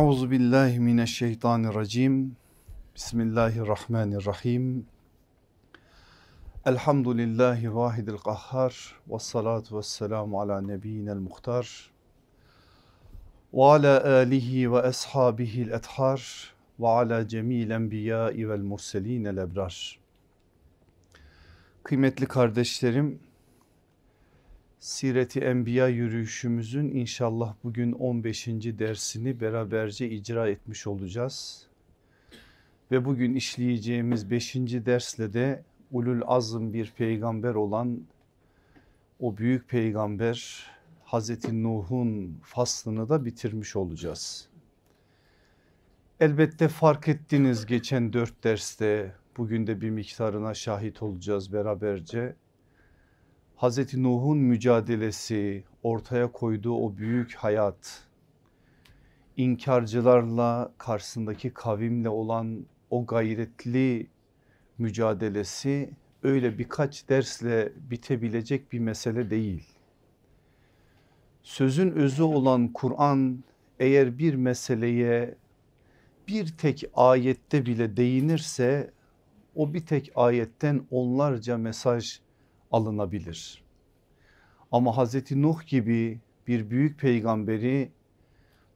Euzu billahi mineşşeytanirracim. Bismillahirrahmanirrahim. Elhamdülillahi vahidil kahhar ve salatu ve selamu ala nebiyyinel muhtar ve ala alihi ve ashabihil ethar ve ala cemil enbiyai vel murselinel ebrar. Kıymetli kardeşlerim, Sireti Enbiya yürüyüşümüzün inşallah bugün 15. dersini beraberce icra etmiş olacağız. Ve bugün işleyeceğimiz 5. dersle de ulul azım bir peygamber olan o büyük peygamber Hazreti Nuh'un faslını da bitirmiş olacağız. Elbette fark ettiniz geçen dört derste bugün de bir miktarına şahit olacağız beraberce. Hazreti Nuh'un mücadelesi ortaya koyduğu o büyük hayat inkarcılarla karşısındaki kavimle olan o gayretli mücadelesi öyle birkaç dersle bitebilecek bir mesele değil. Sözün özü olan Kur'an eğer bir meseleye bir tek ayette bile değinirse o bir tek ayetten onlarca mesaj alınabilir. Ama Hazreti Nuh gibi bir büyük peygamberi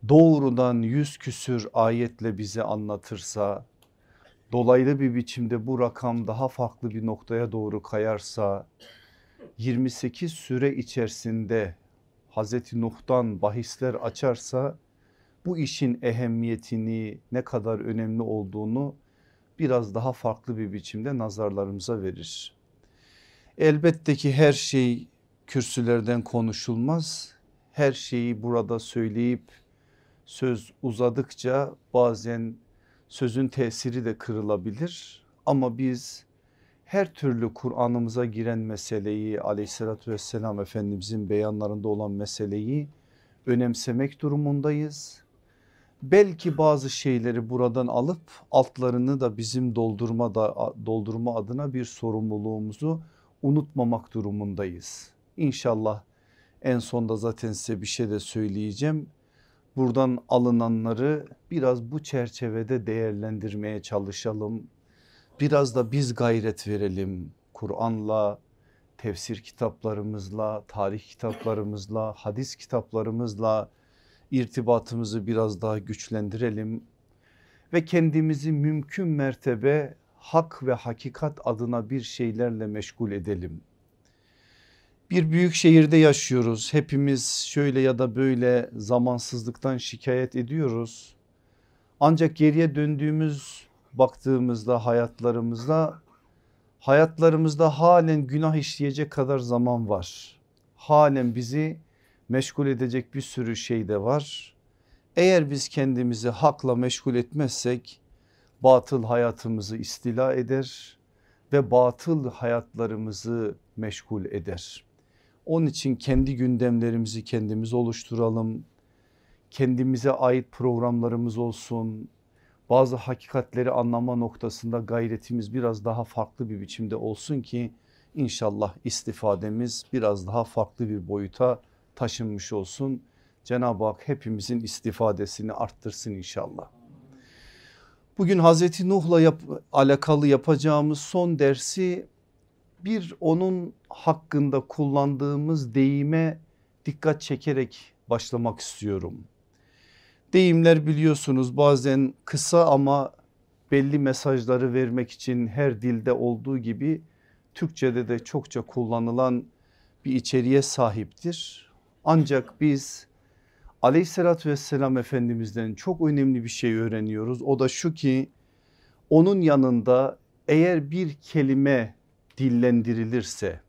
doğrudan yüz küsür ayetle bize anlatırsa dolaylı bir biçimde bu rakam daha farklı bir noktaya doğru kayarsa 28 süre içerisinde Hazreti Nuh'tan bahisler açarsa bu işin ehemmiyetini ne kadar önemli olduğunu biraz daha farklı bir biçimde nazarlarımıza verir. Elbette ki her şey kürsülerden konuşulmaz. Her şeyi burada söyleyip söz uzadıkça bazen sözün tesiri de kırılabilir. Ama biz her türlü Kur'an'ımıza giren meseleyi aleyhissalatü vesselam Efendimizin beyanlarında olan meseleyi önemsemek durumundayız. Belki bazı şeyleri buradan alıp altlarını da bizim doldurma da doldurma adına bir sorumluluğumuzu unutmamak durumundayız. İnşallah en sonda zaten size bir şey de söyleyeceğim. Buradan alınanları biraz bu çerçevede değerlendirmeye çalışalım. Biraz da biz gayret verelim. Kur'an'la, tefsir kitaplarımızla, tarih kitaplarımızla, hadis kitaplarımızla irtibatımızı biraz daha güçlendirelim. Ve kendimizi mümkün mertebe hak ve hakikat adına bir şeylerle meşgul edelim. Bir büyük şehirde yaşıyoruz. Hepimiz şöyle ya da böyle zamansızlıktan şikayet ediyoruz. Ancak geriye döndüğümüz baktığımızda hayatlarımızda hayatlarımızda halen günah işleyecek kadar zaman var. Halen bizi meşgul edecek bir sürü şey de var. Eğer biz kendimizi hakla meşgul etmezsek batıl hayatımızı istila eder ve batıl hayatlarımızı meşgul eder. Onun için kendi gündemlerimizi kendimiz oluşturalım. Kendimize ait programlarımız olsun. Bazı hakikatleri anlama noktasında gayretimiz biraz daha farklı bir biçimde olsun ki inşallah istifademiz biraz daha farklı bir boyuta taşınmış olsun. Cenab-ı Hak hepimizin istifadesini arttırsın inşallah. Bugün Hazreti Nuh'la yap, alakalı yapacağımız son dersi bir onun hakkında kullandığımız deyime dikkat çekerek başlamak istiyorum. Deyimler biliyorsunuz bazen kısa ama belli mesajları vermek için her dilde olduğu gibi Türkçe'de de çokça kullanılan bir içeriğe sahiptir. Ancak biz aleyhissalatü vesselam efendimizden çok önemli bir şey öğreniyoruz. O da şu ki onun yanında eğer bir kelime dillendirilirse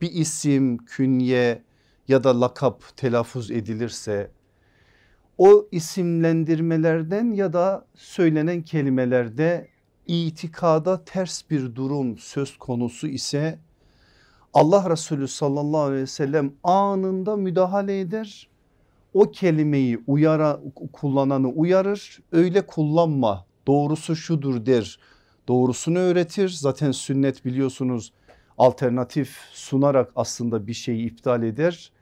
bir isim, künye ya da lakap telaffuz edilirse o isimlendirmelerden ya da söylenen kelimelerde itikada ters bir durum söz konusu ise Allah Resulü sallallahu aleyhi ve sellem anında müdahale eder. O kelimeyi uyara, kullananı uyarır öyle kullanma doğrusu şudur der doğrusunu öğretir. Zaten sünnet biliyorsunuz alternatif sunarak aslında bir şeyi iptal eder.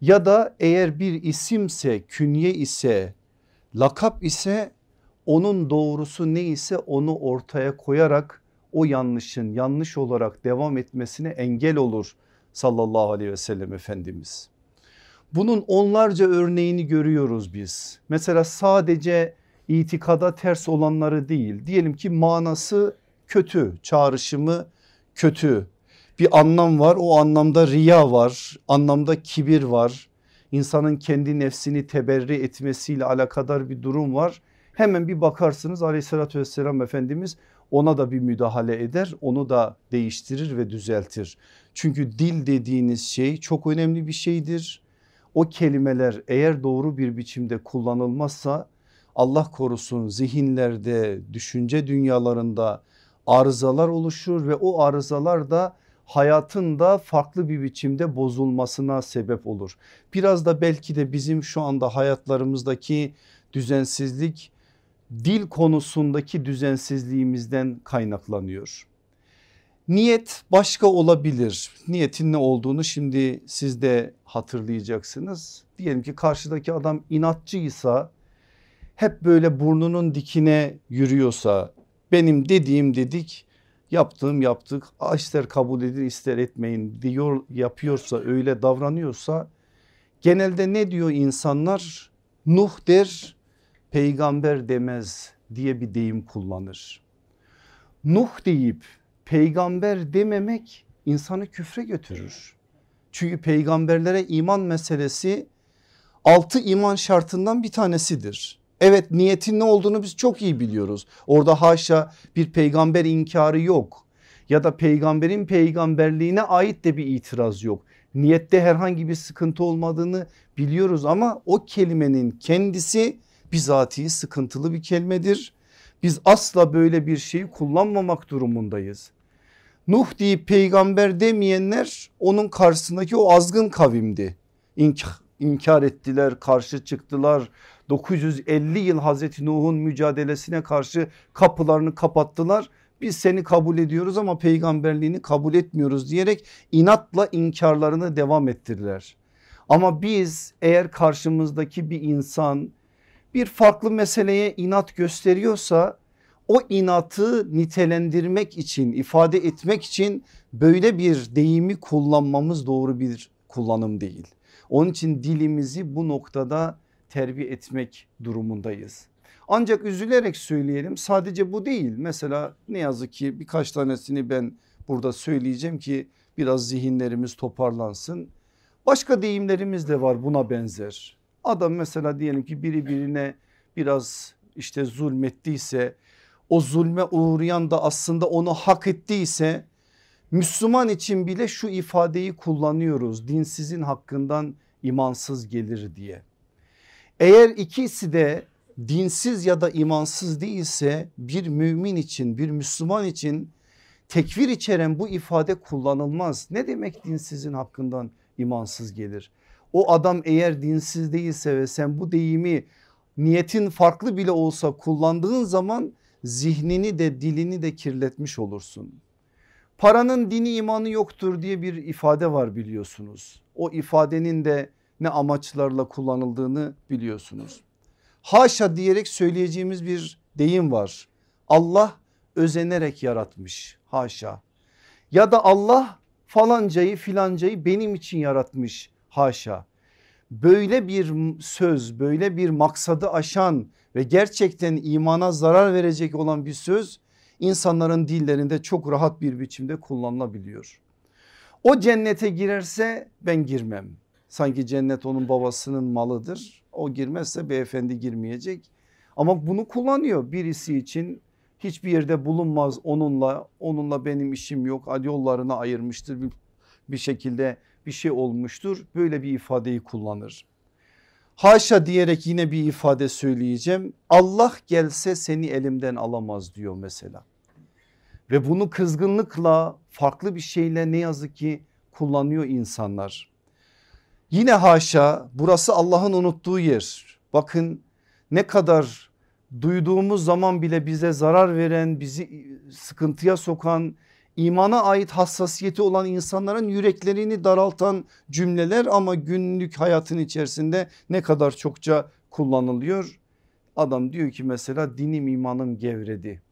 Ya da eğer bir isimse künye ise Lakap ise onun doğrusu neyse onu ortaya koyarak o yanlışın yanlış olarak devam etmesine engel olur sallallahu aleyhi ve sellem Efendimiz. Bunun onlarca örneğini görüyoruz biz. Mesela sadece itikada ters olanları değil diyelim ki manası kötü çağrışımı kötü bir anlam var o anlamda riya var anlamda kibir var insanın kendi nefsini teberri etmesiyle alakadar bir durum var hemen bir bakarsınız aleyhissalatü vesselam Efendimiz ona da bir müdahale eder onu da değiştirir ve düzeltir. Çünkü dil dediğiniz şey çok önemli bir şeydir. O kelimeler eğer doğru bir biçimde kullanılmazsa Allah korusun zihinlerde düşünce dünyalarında arızalar oluşur ve o arızalar da hayatın da farklı bir biçimde bozulmasına sebep olur. Biraz da belki de bizim şu anda hayatlarımızdaki düzensizlik dil konusundaki düzensizliğimizden kaynaklanıyor. Niyet başka olabilir. Niyetin ne olduğunu şimdi siz de hatırlayacaksınız. Diyelim ki karşıdaki adam inatçıysa hep böyle burnunun dikine yürüyorsa benim dediğim dedik yaptığım yaptık ister kabul edin ister etmeyin diyor yapıyorsa öyle davranıyorsa genelde ne diyor insanlar Nuh der peygamber demez diye bir deyim kullanır. Nuh deyip peygamber dememek insanı küfre götürür. Çünkü peygamberlere iman meselesi altı iman şartından bir tanesidir. Evet niyetin ne olduğunu biz çok iyi biliyoruz. Orada haşa bir peygamber inkarı yok ya da peygamberin peygamberliğine ait de bir itiraz yok. Niyette herhangi bir sıkıntı olmadığını biliyoruz ama o kelimenin kendisi bizatihi sıkıntılı bir kelimedir. Biz asla böyle bir şeyi kullanmamak durumundayız. Nuh deyip peygamber demeyenler onun karşısındaki o azgın kavimdi. İnk inkar ettiler karşı çıktılar 950 yıl Hazreti Nuh'un mücadelesine karşı kapılarını kapattılar. Biz seni kabul ediyoruz ama peygamberliğini kabul etmiyoruz diyerek inatla inkarlarını devam ettirdiler. Ama biz eğer karşımızdaki bir insan bir farklı meseleye inat gösteriyorsa o inatı nitelendirmek için ifade etmek için böyle bir deyimi kullanmamız doğru bir kullanım değil. Onun için dilimizi bu noktada terbiye etmek durumundayız. Ancak üzülerek söyleyelim sadece bu değil. Mesela ne yazık ki birkaç tanesini ben burada söyleyeceğim ki biraz zihinlerimiz toparlansın. Başka deyimlerimiz de var buna benzer. Adam mesela diyelim ki biri birine biraz işte zulmettiyse o zulme uğrayan da aslında onu hak ettiyse Müslüman için bile şu ifadeyi kullanıyoruz dinsizin hakkından imansız gelir diye. Eğer ikisi de dinsiz ya da imansız değilse bir mümin için bir Müslüman için tekfir içeren bu ifade kullanılmaz. Ne demek dinsizin hakkından imansız gelir? O adam eğer dinsiz değilse ve sen bu deyimi niyetin farklı bile olsa kullandığın zaman zihnini de dilini de kirletmiş olursun. Paranın dini imanı yoktur diye bir ifade var biliyorsunuz. O ifadenin de ne amaçlarla kullanıldığını biliyorsunuz. Haşa diyerek söyleyeceğimiz bir deyim var. Allah özenerek yaratmış haşa. Ya da Allah falancayı filancayı benim için yaratmış haşa. Böyle bir söz böyle bir maksadı aşan ve gerçekten imana zarar verecek olan bir söz insanların dillerinde çok rahat bir biçimde kullanılabiliyor. O cennete girerse ben girmem. Sanki cennet onun babasının malıdır. O girmezse beyefendi girmeyecek. Ama bunu kullanıyor birisi için hiçbir yerde bulunmaz onunla onunla benim işim yok yollarını ayırmıştır bir, bir şekilde bir şey olmuştur böyle bir ifadeyi kullanır. Haşa diyerek yine bir ifade söyleyeceğim Allah gelse seni elimden alamaz diyor mesela. Ve bunu kızgınlıkla farklı bir şeyle ne yazık ki kullanıyor insanlar. Yine haşa burası Allah'ın unuttuğu yer. Bakın ne kadar duyduğumuz zaman bile bize zarar veren bizi sıkıntıya sokan imana ait hassasiyeti olan insanların yüreklerini daraltan cümleler ama günlük hayatın içerisinde ne kadar çokça kullanılıyor. Adam diyor ki mesela dinim imanım gevredi.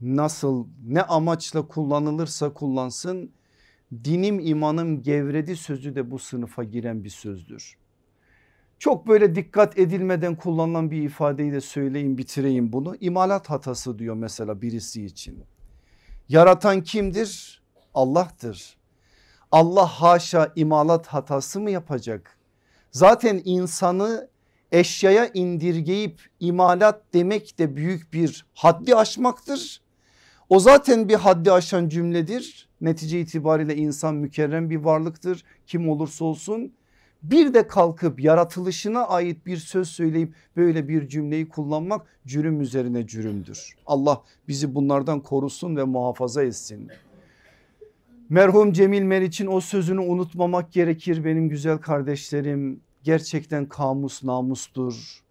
Nasıl ne amaçla kullanılırsa kullansın dinim imanım gevredi sözü de bu sınıfa giren bir sözdür. Çok böyle dikkat edilmeden kullanılan bir ifadeyi de söyleyeyim bitireyim bunu. İmalat hatası diyor mesela birisi için. Yaratan kimdir? Allah'tır. Allah haşa imalat hatası mı yapacak? Zaten insanı eşyaya indirgeyip imalat demek de büyük bir haddi aşmaktır. O zaten bir haddi aşan cümledir. Netice itibariyle insan mükerrem bir varlıktır kim olursa olsun. Bir de kalkıp yaratılışına ait bir söz söyleyip böyle bir cümleyi kullanmak cürüm üzerine cürümdür. Allah bizi bunlardan korusun ve muhafaza etsin. Merhum Cemil Meriç'in o sözünü unutmamak gerekir benim güzel kardeşlerim. Gerçekten kamus namustur.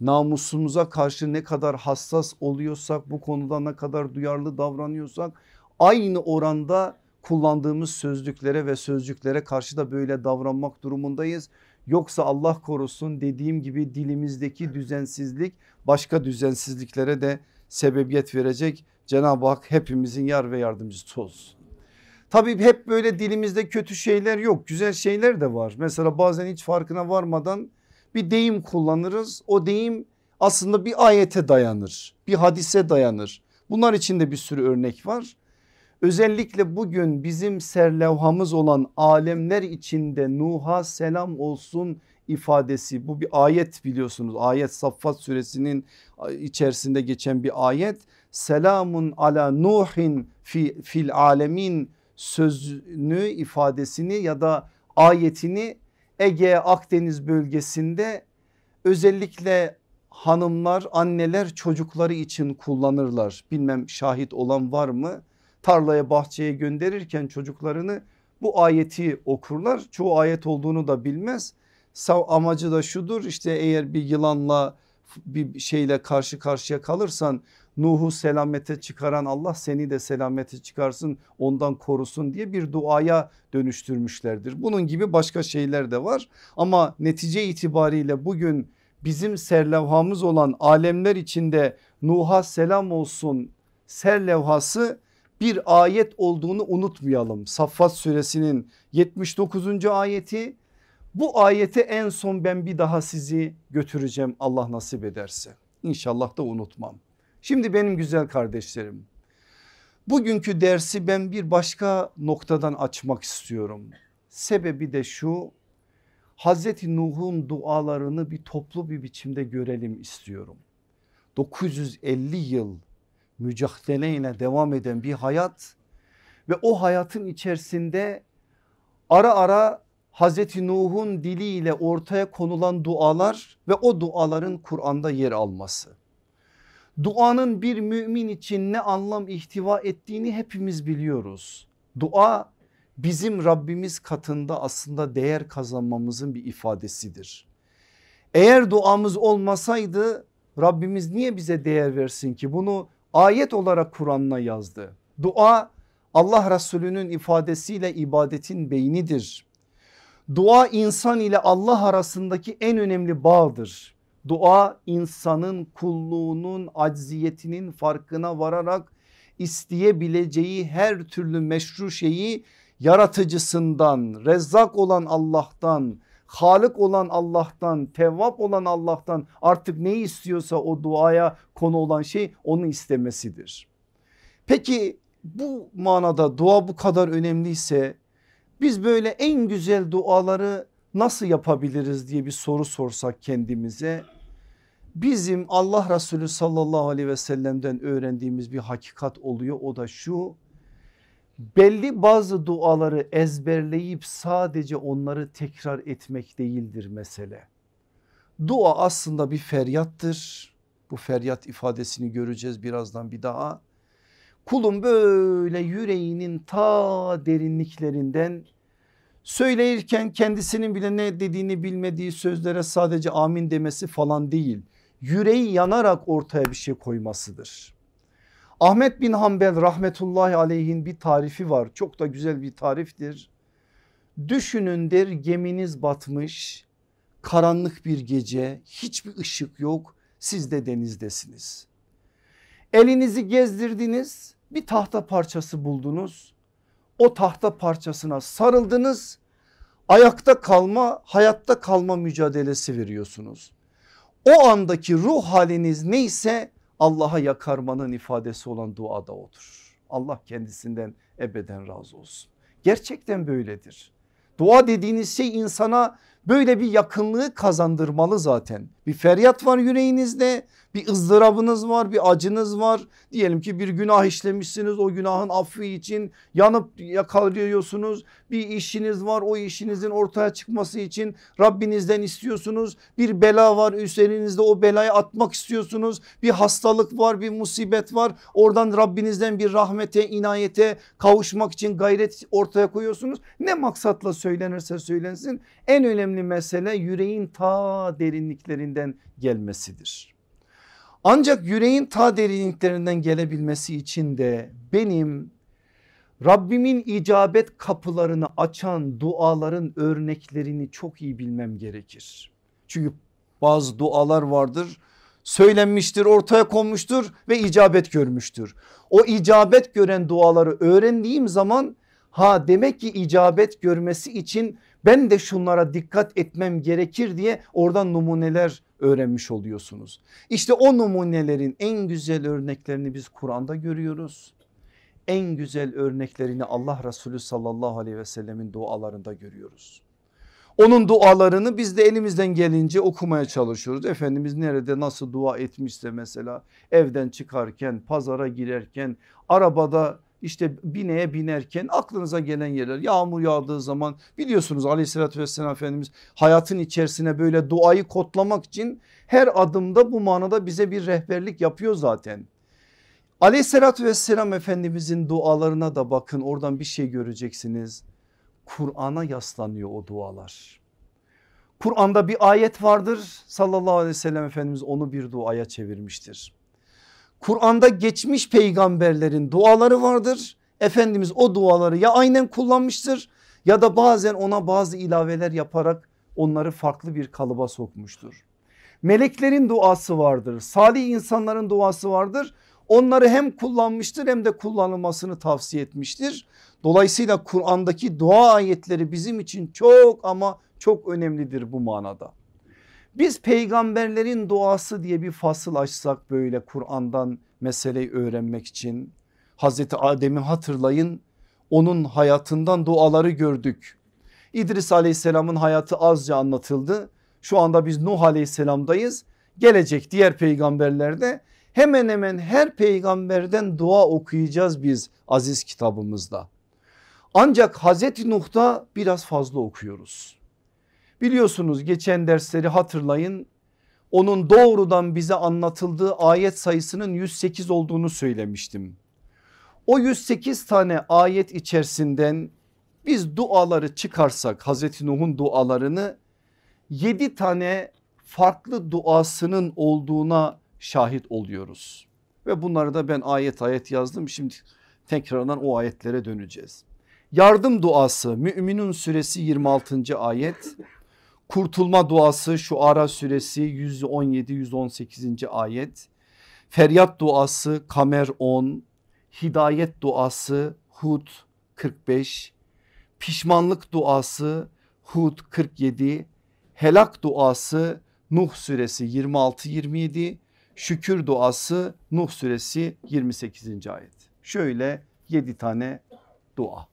Namusumuza karşı ne kadar hassas oluyorsak bu konuda ne kadar duyarlı davranıyorsak aynı oranda kullandığımız sözlüklere ve sözcüklere karşı da böyle davranmak durumundayız. Yoksa Allah korusun dediğim gibi dilimizdeki düzensizlik başka düzensizliklere de sebebiyet verecek. Cenab-ı Hak hepimizin yar ve yardımcısı olsun. Tabii hep böyle dilimizde kötü şeyler yok güzel şeyler de var. Mesela bazen hiç farkına varmadan bir deyim kullanırız. O deyim aslında bir ayete dayanır bir hadise dayanır. Bunlar için de bir sürü örnek var. Özellikle bugün bizim serlevhamız olan alemler içinde Nuh'a selam olsun ifadesi. Bu bir ayet biliyorsunuz. Ayet Saffat suresinin içerisinde geçen bir ayet. Selamun ala nuhin fi, fil alemin sözünü ifadesini ya da ayetini Ege Akdeniz bölgesinde özellikle hanımlar anneler çocukları için kullanırlar. Bilmem şahit olan var mı? Tarlaya bahçeye gönderirken çocuklarını bu ayeti okurlar. Çoğu ayet olduğunu da bilmez. Amacı da şudur işte eğer bir yılanla bir şeyle karşı karşıya kalırsan Nuh'u selamete çıkaran Allah seni de selamete çıkarsın ondan korusun diye bir duaya dönüştürmüşlerdir. Bunun gibi başka şeyler de var ama netice itibariyle bugün bizim serlevhamız olan alemler içinde Nuh'a selam olsun serlevhası bir ayet olduğunu unutmayalım. Saffat suresinin 79. ayeti bu ayete en son ben bir daha sizi götüreceğim Allah nasip ederse. İnşallah da unutmam. Şimdi benim güzel kardeşlerim bugünkü dersi ben bir başka noktadan açmak istiyorum. Sebebi de şu Hazreti Nuh'un dualarını bir toplu bir biçimde görelim istiyorum. 950 yıl mücadeleyle devam eden bir hayat ve o hayatın içerisinde ara ara Hazreti Nuh'un diliyle ortaya konulan dualar ve o duaların Kur'an'da yer alması. Duanın bir mümin için ne anlam ihtiva ettiğini hepimiz biliyoruz. Dua bizim Rabbimiz katında aslında değer kazanmamızın bir ifadesidir. Eğer duamız olmasaydı Rabbimiz niye bize değer versin ki bunu ayet olarak Kur'an'ına yazdı. Dua Allah Resulü'nün ifadesiyle ibadetin beynidir. Dua insan ile Allah arasındaki en önemli bağdır. Dua insanın kulluğunun acziyetinin farkına vararak isteyebileceği her türlü meşru şeyi yaratıcısından, rezzak olan Allah'tan, Halık olan Allah'tan, Tevvap olan Allah'tan artık ne istiyorsa o duaya konu olan şey onu istemesidir. Peki bu manada dua bu kadar önemliyse biz böyle en güzel duaları nasıl yapabiliriz diye bir soru sorsak kendimize. Bizim Allah Resulü sallallahu aleyhi ve sellem'den öğrendiğimiz bir hakikat oluyor o da şu belli bazı duaları ezberleyip sadece onları tekrar etmek değildir mesele. Dua aslında bir feryattır. Bu feryat ifadesini göreceğiz birazdan bir daha. Kulun böyle yüreğinin ta derinliklerinden söyleyirken kendisinin bile ne dediğini bilmediği sözlere sadece amin demesi falan değil. Yüreği yanarak ortaya bir şey koymasıdır. Ahmet bin Hanbel rahmetullahi aleyhin bir tarifi var. Çok da güzel bir tariftir. Düşünün geminiz batmış karanlık bir gece hiçbir ışık yok siz de denizdesiniz. Elinizi gezdirdiniz bir tahta parçası buldunuz. O tahta parçasına sarıldınız. Ayakta kalma hayatta kalma mücadelesi veriyorsunuz. O andaki ruh haliniz neyse Allah'a yakarmanın ifadesi olan duada odur. Allah kendisinden ebeden razı olsun. Gerçekten böyledir. Dua dediğiniz şey insana böyle bir yakınlığı kazandırmalı zaten. Bir feryat var yüreğinizde bir ızdırabınız var bir acınız var. Diyelim ki bir günah işlemişsiniz o günahın affı için yanıp yakalıyorsunuz. Bir işiniz var o işinizin ortaya çıkması için Rabbinizden istiyorsunuz. Bir bela var üzerinizde o belayı atmak istiyorsunuz. Bir hastalık var bir musibet var oradan Rabbinizden bir rahmete inayete kavuşmak için gayret ortaya koyuyorsunuz. Ne maksatla söylenirse söylensin en önemli mesele yüreğin ta derinliklerinden gelmesidir. Ancak yüreğin ta derinliklerinden gelebilmesi için de benim Rabbimin icabet kapılarını açan duaların örneklerini çok iyi bilmem gerekir. Çünkü bazı dualar vardır söylenmiştir ortaya konmuştur ve icabet görmüştür. O icabet gören duaları öğrendiğim zaman ha demek ki icabet görmesi için ben de şunlara dikkat etmem gerekir diye oradan numuneler öğrenmiş oluyorsunuz. İşte o numunelerin en güzel örneklerini biz Kur'an'da görüyoruz. En güzel örneklerini Allah Resulü sallallahu aleyhi ve sellemin dualarında görüyoruz. Onun dualarını biz de elimizden gelince okumaya çalışıyoruz. Efendimiz nerede nasıl dua etmişse mesela evden çıkarken, pazara girerken, arabada işte bineye binerken aklınıza gelen yerler yağmur yağdığı zaman biliyorsunuz aleyhissalatü vesselam Efendimiz hayatın içerisine böyle duayı kodlamak için her adımda bu manada bize bir rehberlik yapıyor zaten. Aleyhissalatü vesselam Efendimizin dualarına da bakın oradan bir şey göreceksiniz. Kur'an'a yaslanıyor o dualar. Kur'an'da bir ayet vardır sallallahu aleyhi ve sellem Efendimiz onu bir duaya çevirmiştir. Kur'an'da geçmiş peygamberlerin duaları vardır. Efendimiz o duaları ya aynen kullanmıştır ya da bazen ona bazı ilaveler yaparak onları farklı bir kalıba sokmuştur. Meleklerin duası vardır. Salih insanların duası vardır. Onları hem kullanmıştır hem de kullanılmasını tavsiye etmiştir. Dolayısıyla Kur'an'daki dua ayetleri bizim için çok ama çok önemlidir bu manada. Biz peygamberlerin duası diye bir fasıl açsak böyle Kur'an'dan meseleyi öğrenmek için Hazreti Adem'i hatırlayın onun hayatından duaları gördük. İdris aleyhisselamın hayatı azca anlatıldı. Şu anda biz Nuh aleyhisselamdayız. Gelecek diğer peygamberlerde hemen hemen her peygamberden dua okuyacağız biz aziz kitabımızda. Ancak Hazreti Nuh'ta biraz fazla okuyoruz. Biliyorsunuz geçen dersleri hatırlayın. Onun doğrudan bize anlatıldığı ayet sayısının 108 olduğunu söylemiştim. O 108 tane ayet içerisinden biz duaları çıkarsak Hazreti Nuh'un dualarını 7 tane farklı duasının olduğuna şahit oluyoruz. Ve bunları da ben ayet ayet yazdım. Şimdi tekrardan o ayetlere döneceğiz. Yardım duası Müminun suresi 26. ayet. Kurtulma duası şu ara suresi 117 118. ayet. Feryat duası Kamer 10. Hidayet duası Hud 45. Pişmanlık duası Hud 47. Helak duası Nuh suresi 26 27. Şükür duası Nuh suresi 28. ayet. Şöyle 7 tane dua.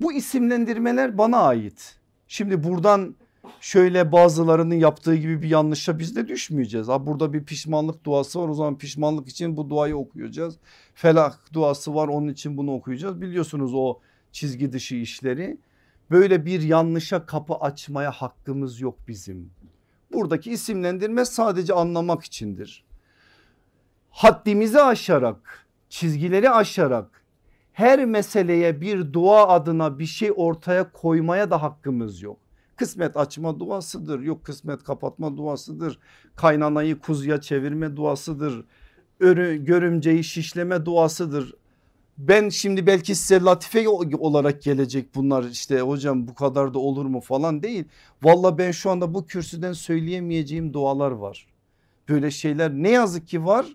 Bu isimlendirmeler bana ait. Şimdi buradan şöyle bazılarının yaptığı gibi bir yanlışa biz de düşmeyeceğiz. Ha burada bir pişmanlık duası var o zaman pişmanlık için bu duayı okuyacağız. Felah duası var onun için bunu okuyacağız. Biliyorsunuz o çizgi dışı işleri. Böyle bir yanlışa kapı açmaya hakkımız yok bizim. Buradaki isimlendirme sadece anlamak içindir. Haddimizi aşarak, çizgileri aşarak her meseleye bir dua adına bir şey ortaya koymaya da hakkımız yok. Kısmet açma duasıdır. Yok kısmet kapatma duasıdır. Kaynanayı kuzuya çevirme duasıdır. Örü, görümceyi şişleme duasıdır. Ben şimdi belki size latife olarak gelecek bunlar işte hocam bu kadar da olur mu falan değil. Valla ben şu anda bu kürsüden söyleyemeyeceğim dualar var. Böyle şeyler ne yazık ki var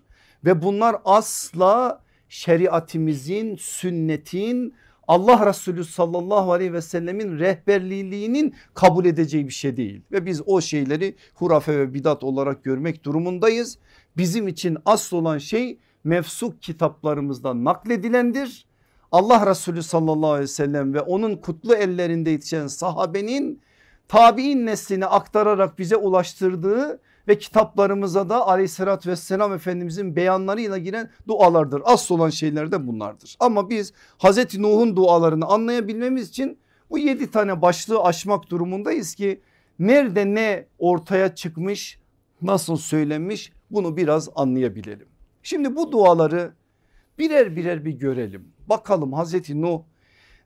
ve bunlar asla şeriatimizin, sünnetin, Allah Resulü sallallahu aleyhi ve sellemin rehberliğinin kabul edeceği bir şey değil. Ve biz o şeyleri hurafe ve bidat olarak görmek durumundayız. Bizim için asıl olan şey mefsuk kitaplarımızda nakledilendir. Allah Resulü sallallahu aleyhi ve sellem ve onun kutlu ellerinde yetişen sahabenin tabi'in neslini aktararak bize ulaştırdığı ve kitaplarımıza da aleyhissalatü vesselam efendimizin beyanlarıyla giren dualardır. Asıl olan şeyler de bunlardır. Ama biz Hazreti Nuh'un dualarını anlayabilmemiz için bu yedi tane başlığı aşmak durumundayız ki nerede ne ortaya çıkmış nasıl söylenmiş bunu biraz anlayabilelim. Şimdi bu duaları birer birer bir görelim. Bakalım Hazreti Nuh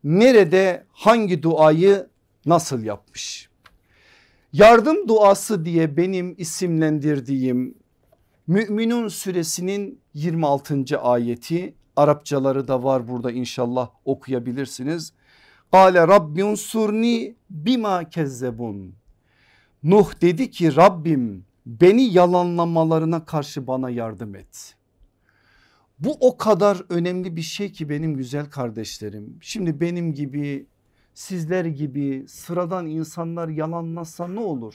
nerede hangi duayı nasıl yapmış? Yardım duası diye benim isimlendirdiğim Müminun suresinin 26. ayeti Arapçaları da var burada inşallah okuyabilirsiniz. Kale Rabbin surni bima kezzebun. Nuh dedi ki Rabbim beni yalanlamalarına karşı bana yardım et. Bu o kadar önemli bir şey ki benim güzel kardeşlerim. Şimdi benim gibi sizler gibi sıradan insanlar yalanmazsa ne olur?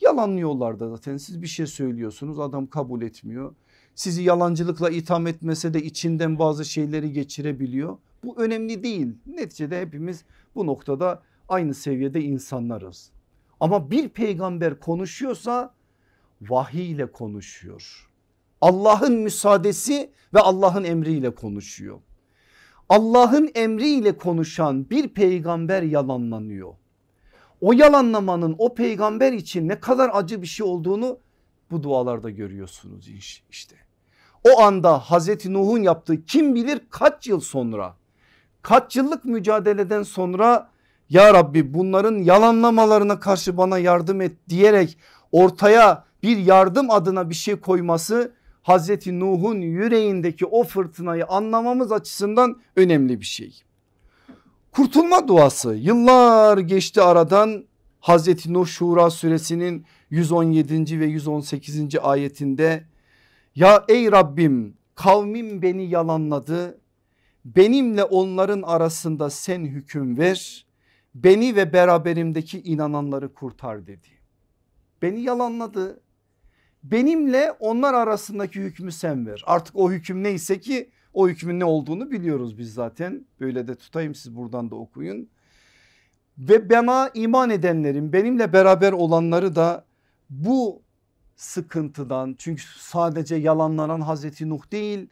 Yalanlıyorlar da zaten siz bir şey söylüyorsunuz adam kabul etmiyor. Sizi yalancılıkla itham etmese de içinden bazı şeyleri geçirebiliyor. Bu önemli değil. Neticede hepimiz bu noktada aynı seviyede insanlarız. Ama bir peygamber konuşuyorsa vahiy ile konuşuyor. Allah'ın müsaadesi ve Allah'ın emriyle konuşuyor. Allah'ın emriyle konuşan bir peygamber yalanlanıyor. O yalanlamanın o peygamber için ne kadar acı bir şey olduğunu bu dualarda görüyorsunuz işte. O anda Hazreti Nuh'un yaptığı kim bilir kaç yıl sonra kaç yıllık mücadeleden sonra ya Rabbi bunların yalanlamalarına karşı bana yardım et diyerek ortaya bir yardım adına bir şey koyması Hazreti Nuh'un yüreğindeki o fırtınayı anlamamız açısından önemli bir şey. Kurtulma duası yıllar geçti aradan Hazreti Nuh Şura suresinin 117. ve 118. ayetinde ya ey Rabbim kavmim beni yalanladı benimle onların arasında sen hüküm ver beni ve beraberimdeki inananları kurtar dedi. Beni yalanladı benimle onlar arasındaki hükmü sen ver. Artık o hüküm neyse ki o hükmün ne olduğunu biliyoruz biz zaten. Böyle de tutayım siz buradan da okuyun. Ve bana iman edenlerin benimle beraber olanları da bu sıkıntıdan çünkü sadece yalanlanan Hazreti Nuh değil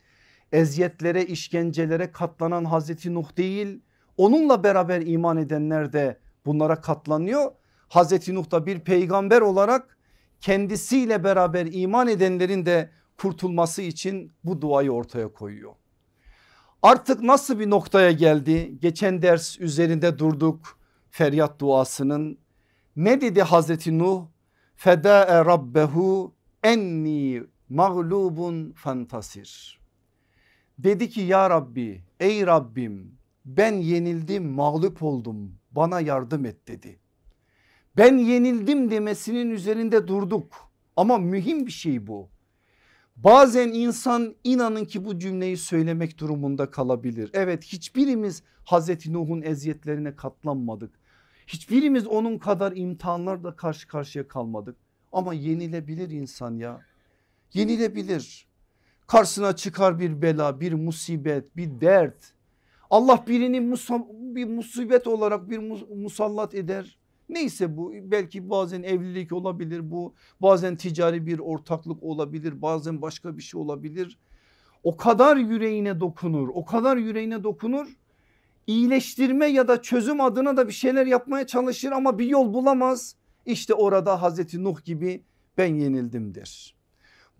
eziyetlere işkencelere katlanan Hazreti Nuh değil onunla beraber iman edenler de bunlara katlanıyor. Hazreti Nuh da bir peygamber olarak kendisiyle beraber iman edenlerin de kurtulması için bu duayı ortaya koyuyor. Artık nasıl bir noktaya geldi? Geçen ders üzerinde durduk feryat duasının. Ne dedi Hazreti Nuh? Feda'e rabbehu enni mağlubun fantasir. Dedi ki ya Rabbi ey Rabbim ben yenildim mağlup oldum bana yardım et dedi ben yenildim demesinin üzerinde durduk ama mühim bir şey bu. Bazen insan inanın ki bu cümleyi söylemek durumunda kalabilir. Evet hiçbirimiz Hazreti Nuh'un eziyetlerine katlanmadık. Hiçbirimiz onun kadar imtihanlarla karşı karşıya kalmadık. Ama yenilebilir insan ya. Yenilebilir. Karşısına çıkar bir bela, bir musibet, bir dert. Allah birini bir musibet olarak bir musallat eder. Neyse bu belki bazen evlilik olabilir bu bazen ticari bir ortaklık olabilir bazen başka bir şey olabilir. O kadar yüreğine dokunur o kadar yüreğine dokunur iyileştirme ya da çözüm adına da bir şeyler yapmaya çalışır ama bir yol bulamaz. İşte orada Hazreti Nuh gibi ben yenildim der.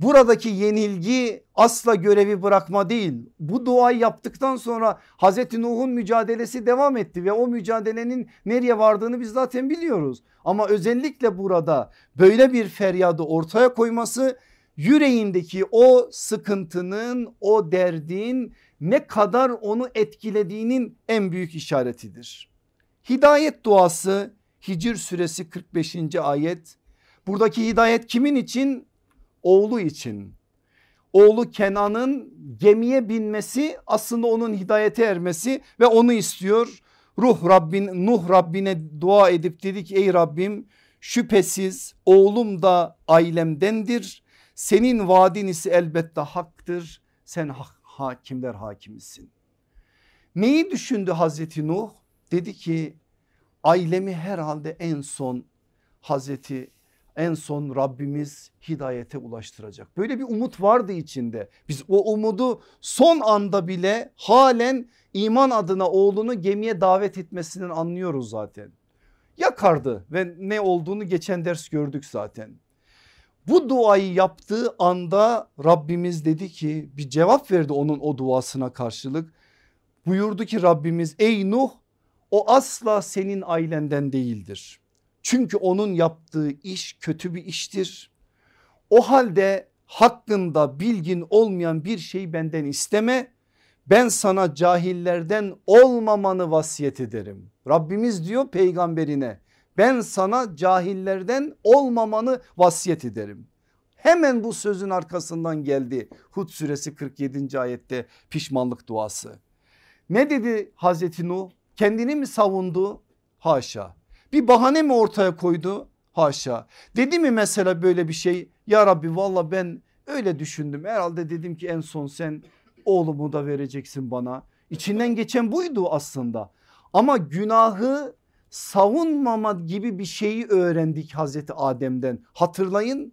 Buradaki yenilgi asla görevi bırakma değil. Bu duayı yaptıktan sonra Hazreti Nuh'un mücadelesi devam etti ve o mücadelenin nereye vardığını biz zaten biliyoruz. Ama özellikle burada böyle bir feryadı ortaya koyması yüreğindeki o sıkıntının o derdin ne kadar onu etkilediğinin en büyük işaretidir. Hidayet duası Hicr suresi 45. ayet. Buradaki hidayet kimin için? Oğlu için oğlu Kenan'ın gemiye binmesi aslında onun hidayete ermesi ve onu istiyor. Ruh Rabbin Nuh Rabbine dua edip dedi ki ey Rabbim şüphesiz oğlum da ailemdendir. Senin vaadin ise elbette haktır. Sen ha hakimler hakimisin. Neyi düşündü Hazreti Nuh? Dedi ki ailemi herhalde en son Hazreti en son Rabbimiz hidayete ulaştıracak. Böyle bir umut vardı içinde. Biz o umudu son anda bile halen iman adına oğlunu gemiye davet etmesinden anlıyoruz zaten. Yakardı ve ne olduğunu geçen ders gördük zaten. Bu duayı yaptığı anda Rabbimiz dedi ki bir cevap verdi onun o duasına karşılık. Buyurdu ki Rabbimiz ey Nuh o asla senin ailenden değildir. Çünkü onun yaptığı iş kötü bir iştir. O halde hakkında bilgin olmayan bir şey benden isteme. Ben sana cahillerden olmamanı vasiyet ederim. Rabbimiz diyor peygamberine ben sana cahillerden olmamanı vasiyet ederim. Hemen bu sözün arkasından geldi Hud suresi 47. ayette pişmanlık duası. Ne dedi Hazreti Nuh? Kendini mi savundu? Haşa. Bir bahane mi ortaya koydu? Haşa. Dedi mi mesela böyle bir şey? Ya Rabbi valla ben öyle düşündüm. Herhalde dedim ki en son sen oğlumu da vereceksin bana. İçinden geçen buydu aslında. Ama günahı savunmama gibi bir şeyi öğrendik Hazreti Adem'den. Hatırlayın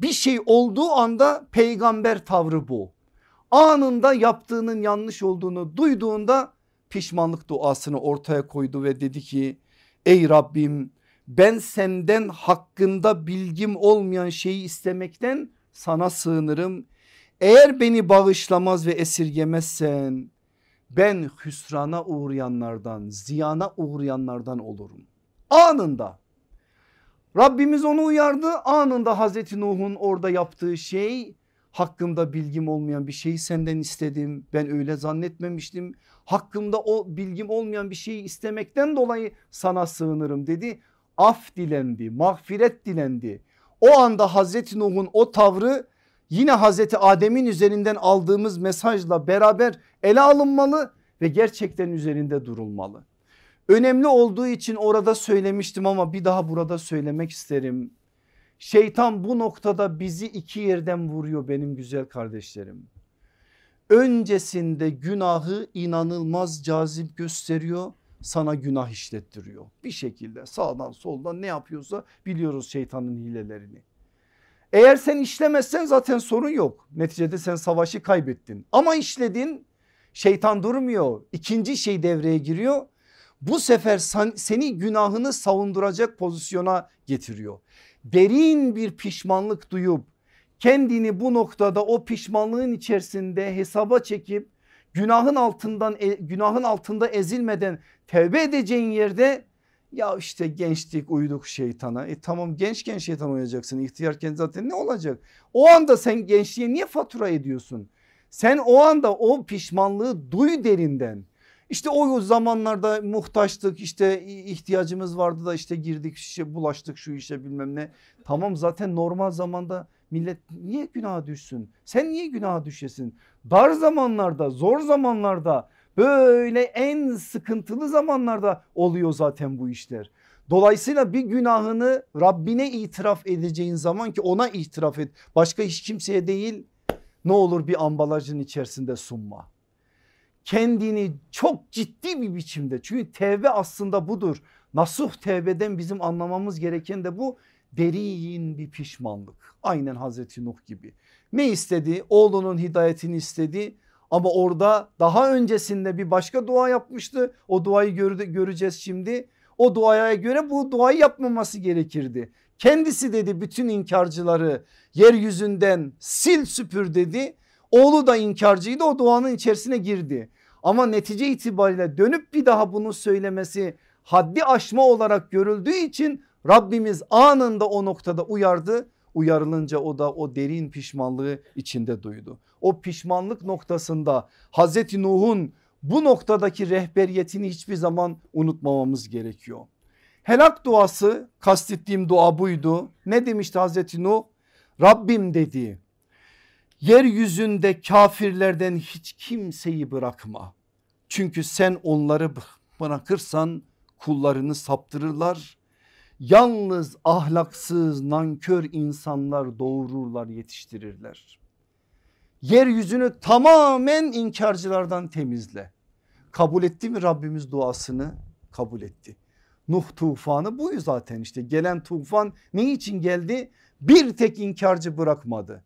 bir şey olduğu anda peygamber tavrı bu. Anında yaptığının yanlış olduğunu duyduğunda pişmanlık duasını ortaya koydu ve dedi ki ey Rabbim ben senden hakkında bilgim olmayan şeyi istemekten sana sığınırım. Eğer beni bağışlamaz ve esirgemezsen ben hüsrana uğrayanlardan ziyana uğrayanlardan olurum. Anında Rabbimiz onu uyardı anında Hazreti Nuh'un orada yaptığı şey hakkımda bilgim olmayan bir şeyi senden istedim ben öyle zannetmemiştim hakkımda o bilgim olmayan bir şeyi istemekten dolayı sana sığınırım dedi af dilendi mağfiret dilendi o anda Hazreti Nuh'un o tavrı yine Hazreti Adem'in üzerinden aldığımız mesajla beraber ele alınmalı ve gerçekten üzerinde durulmalı. Önemli olduğu için orada söylemiştim ama bir daha burada söylemek isterim. Şeytan bu noktada bizi iki yerden vuruyor benim güzel kardeşlerim. Öncesinde günahı inanılmaz cazip gösteriyor sana günah işlettiriyor. Bir şekilde sağdan soldan ne yapıyorsa biliyoruz şeytanın hilelerini. Eğer sen işlemezsen zaten sorun yok. Neticede sen savaşı kaybettin. Ama işledin şeytan durmuyor. İkinci şey devreye giriyor. Bu sefer seni günahını savunduracak pozisyona getiriyor. Derin bir pişmanlık duyup kendini bu noktada o pişmanlığın içerisinde hesaba çekip günahın altından e, günahın altında ezilmeden tevbe edeceğin yerde ya işte gençlik uyduk şeytana. E tamam gençken şeytan uyacaksın ihtiyarken zaten ne olacak? O anda sen gençliğe niye fatura ediyorsun? Sen o anda o pişmanlığı duy derinden. İşte o zamanlarda muhtaçtık işte ihtiyacımız vardı da işte girdik işte bulaştık şu işe bilmem ne. Tamam zaten normal zamanda millet niye günaha düşsün? Sen niye günaha düşesin? Dar zamanlarda zor zamanlarda böyle en sıkıntılı zamanlarda oluyor zaten bu işler. Dolayısıyla bir günahını Rabbine itiraf edeceğin zaman ki ona itiraf et başka hiç kimseye değil ne olur bir ambalajın içerisinde sunma. Kendini çok ciddi bir biçimde çünkü tevbe aslında budur. Nasuh tevbeden bizim anlamamız gereken de bu derin bir pişmanlık. Aynen Hazreti Nuh gibi. Ne istedi? Oğlunun hidayetini istedi ama orada daha öncesinde bir başka dua yapmıştı. O duayı göreceğiz şimdi. O duaya göre bu duayı yapmaması gerekirdi. Kendisi dedi bütün inkarcıları yeryüzünden sil süpür dedi. Oğlu da inkarcıydı o duanın içerisine girdi. Ama netice itibariyle dönüp bir daha bunu söylemesi haddi aşma olarak görüldüğü için Rabbimiz anında o noktada uyardı. Uyarılınca o da o derin pişmanlığı içinde duydu. O pişmanlık noktasında Hazreti Nuh'un bu noktadaki rehberiyetini hiçbir zaman unutmamamız gerekiyor. Helak duası kastettiğim dua buydu. Ne demişti Hazreti Nuh? Rabbim dedi yeryüzünde kafirlerden hiç kimseyi bırakma. Çünkü sen onları bırakırsan kullarını saptırırlar. Yalnız ahlaksız nankör insanlar doğururlar yetiştirirler. Yeryüzünü tamamen inkarcılardan temizle. Kabul etti mi Rabbimiz duasını? Kabul etti. Nuh tufanı bu zaten işte gelen tufan ne için geldi? Bir tek inkarcı bırakmadı.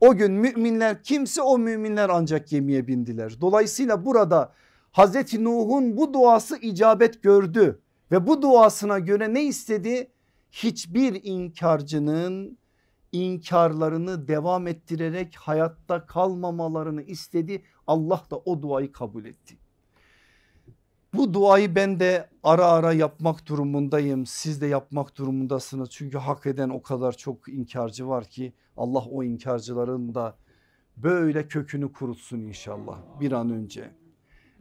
O gün müminler kimse o müminler ancak gemiye bindiler. Dolayısıyla burada Hazreti Nuh'un bu duası icabet gördü ve bu duasına göre ne istedi? Hiçbir inkarcının inkarlarını devam ettirerek hayatta kalmamalarını istedi. Allah da o duayı kabul etti. Bu duayı ben de ara ara yapmak durumundayım. Siz de yapmak durumundasınız. Çünkü hak eden o kadar çok inkarcı var ki Allah o inkarcıların da böyle kökünü kurutsun inşallah bir an önce.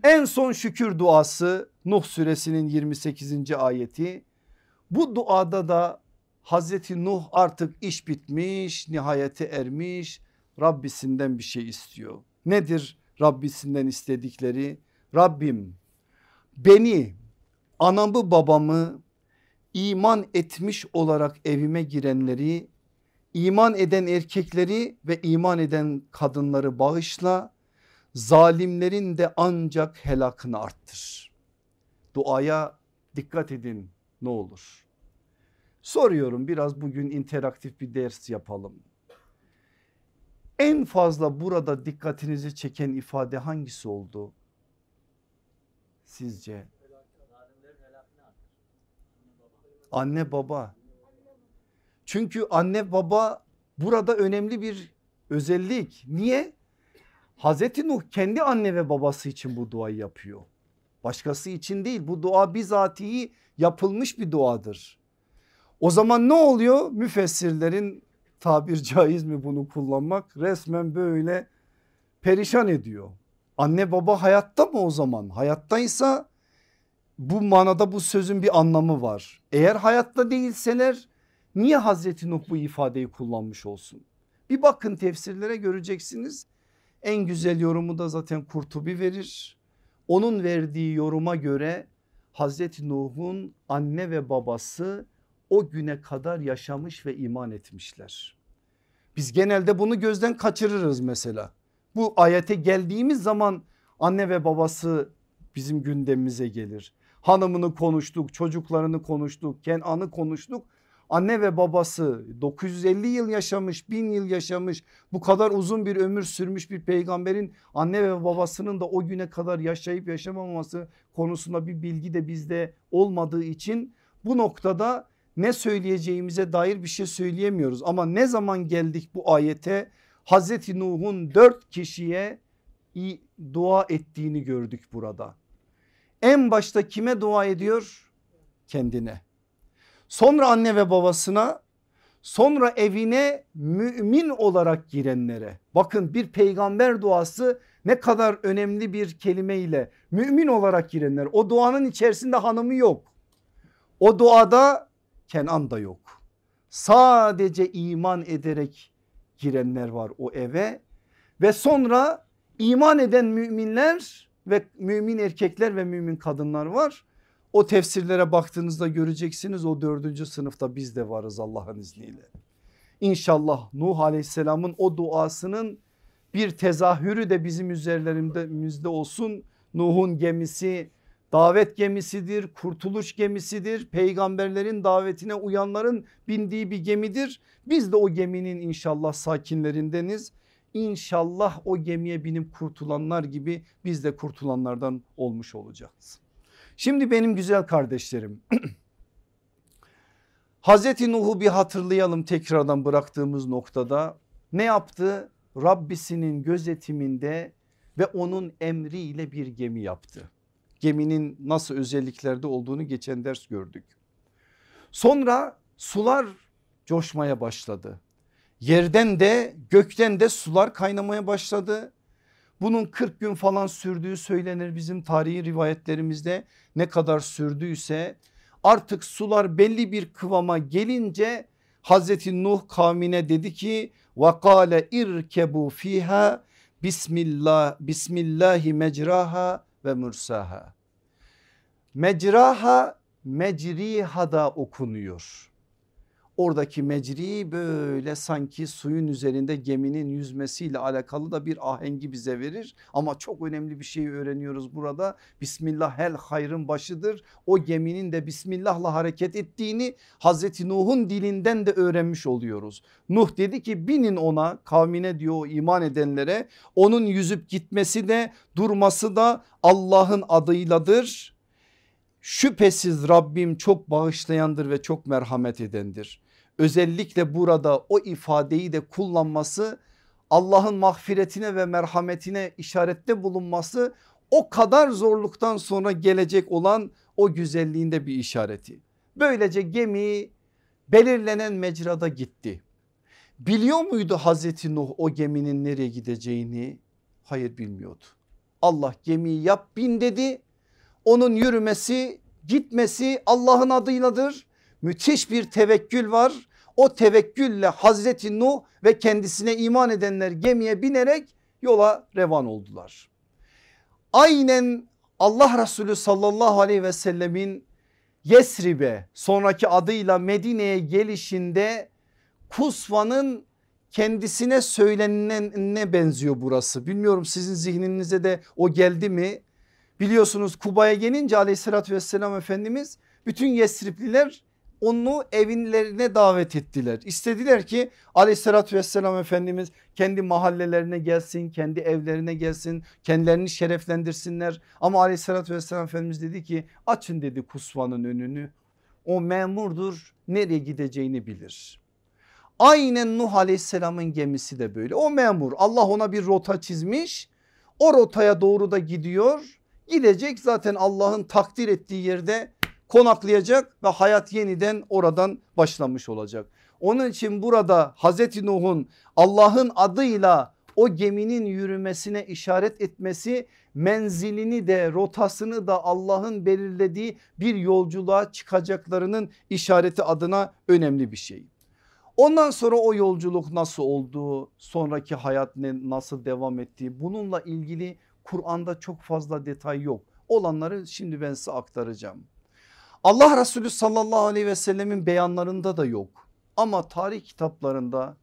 En son şükür duası Nuh suresinin 28. ayeti. Bu duada da Hazreti Nuh artık iş bitmiş nihayete ermiş Rabbisinden bir şey istiyor. Nedir Rabbisinden istedikleri? Rabbim beni anamı babamı iman etmiş olarak evime girenleri iman eden erkekleri ve iman eden kadınları bağışla zalimlerin de ancak helakını arttır. Duaya dikkat edin ne olur. Soruyorum biraz bugün interaktif bir ders yapalım. En fazla burada dikkatinizi çeken ifade hangisi oldu? Sizce? Anne baba. Çünkü anne baba burada önemli bir özellik. Niye? Hazreti Nuh kendi anne ve babası için bu duayı yapıyor. Başkası için değil bu dua bizatihi yapılmış bir duadır. O zaman ne oluyor? Müfessirlerin tabir caiz mi bunu kullanmak resmen böyle perişan ediyor. Anne baba hayatta mı o zaman? Hayattaysa bu manada bu sözün bir anlamı var. Eğer hayatta değilseler niye Hazreti Nuh bu ifadeyi kullanmış olsun? Bir bakın tefsirlere göreceksiniz. En güzel yorumu da zaten Kurtubi verir. Onun verdiği yoruma göre Hazreti Nuh'un anne ve babası o güne kadar yaşamış ve iman etmişler. Biz genelde bunu gözden kaçırırız mesela. Bu ayete geldiğimiz zaman anne ve babası bizim gündemimize gelir. Hanımını konuştuk, çocuklarını konuştuk, Kenan'ı konuştuk Anne ve babası 950 yıl yaşamış 1000 yıl yaşamış bu kadar uzun bir ömür sürmüş bir peygamberin anne ve babasının da o güne kadar yaşayıp yaşamaması konusunda bir bilgi de bizde olmadığı için bu noktada ne söyleyeceğimize dair bir şey söyleyemiyoruz. Ama ne zaman geldik bu ayete Hazreti Nuh'un dört kişiye dua ettiğini gördük burada. En başta kime dua ediyor? Kendine. Sonra anne ve babasına sonra evine mümin olarak girenlere. Bakın bir peygamber duası ne kadar önemli bir kelimeyle mümin olarak girenler. O duanın içerisinde hanımı yok. O duada Kenan da yok. Sadece iman ederek girenler var o eve ve sonra iman eden müminler ve mümin erkekler ve mümin kadınlar var o tefsirlere baktığınızda göreceksiniz o dördüncü sınıfta biz de varız Allah'ın izniyle. İnşallah Nuh aleyhisselamın o duasının bir tezahürü de bizim üzerlerimizde olsun. Nuh'un gemisi davet gemisidir, kurtuluş gemisidir. Peygamberlerin davetine uyanların bindiği bir gemidir. Biz de o geminin inşallah sakinlerindeniz. İnşallah o gemiye binip kurtulanlar gibi biz de kurtulanlardan olmuş olacağız. Şimdi benim güzel kardeşlerim Hazreti Nuh'u bir hatırlayalım tekrardan bıraktığımız noktada ne yaptı? Rabbisinin gözetiminde ve onun emriyle bir gemi yaptı. Geminin nasıl özelliklerde olduğunu geçen ders gördük. Sonra sular coşmaya başladı. Yerden de gökten de sular kaynamaya başladı. Bunun 40 gün falan sürdüğü söylenir bizim tarihi rivayetlerimizde ne kadar sürdüyse artık sular belli bir kıvama gelince Hazreti Nuh kavmine dedi ki ve kâle irkebu fiha bismillah bismillahi mecraha ve mursaha. Mecraha mecriha da okunuyor. Oradaki mecri böyle sanki suyun üzerinde geminin yüzmesiyle alakalı da bir ahengi bize verir. Ama çok önemli bir şey öğreniyoruz burada. Bismillah hel hayrın başıdır. O geminin de Bismillah'la hareket ettiğini Hazreti Nuh'un dilinden de öğrenmiş oluyoruz. Nuh dedi ki binin ona kavmine diyor iman edenlere onun yüzüp gitmesi de durması da Allah'ın adıyladır. Şüphesiz Rabbim çok bağışlayandır ve çok merhamet edendir özellikle burada o ifadeyi de kullanması Allah'ın mağfiretine ve merhametine işarette bulunması o kadar zorluktan sonra gelecek olan o güzelliğinde bir işareti. Böylece gemi belirlenen mecrada gitti. Biliyor muydu Hazreti Nuh o geminin nereye gideceğini? Hayır bilmiyordu. Allah gemiyi yap bin dedi. Onun yürümesi gitmesi Allah'ın adıyladır müthiş bir tevekkül var. O tevekkülle Hazreti Nuh ve kendisine iman edenler gemiye binerek yola revan oldular. Aynen Allah Resulü sallallahu aleyhi ve sellemin Yesrib'e sonraki adıyla Medine'ye gelişinde Kusva'nın kendisine söylenene benziyor burası. Bilmiyorum sizin zihninize de o geldi mi? Biliyorsunuz Kuba'ya gelince aleyhissalatü vesselam Efendimiz bütün Yesripliler onu evinlerine davet ettiler. İstediler ki aleyhissalatü vesselam Efendimiz kendi mahallelerine gelsin, kendi evlerine gelsin, kendilerini şereflendirsinler. Ama aleyhissalatü vesselam Efendimiz dedi ki açın dedi kusvanın önünü. O memurdur nereye gideceğini bilir. Aynen Nuh aleyhisselamın gemisi de böyle. O memur Allah ona bir rota çizmiş. O rotaya doğru da gidiyor. Gidecek zaten Allah'ın takdir ettiği yerde konaklayacak ve hayat yeniden oradan başlamış olacak. Onun için burada Hazreti Nuh'un Allah'ın adıyla o geminin yürümesine işaret etmesi menzilini de rotasını da Allah'ın belirlediği bir yolculuğa çıkacaklarının işareti adına önemli bir şey. Ondan sonra o yolculuk nasıl oldu sonraki hayat ne, nasıl devam ettiği bununla ilgili Kur'an'da çok fazla detay yok. Olanları şimdi ben size aktaracağım. Allah Resulü sallallahu aleyhi ve sellemin beyanlarında da yok. Ama tarih kitaplarında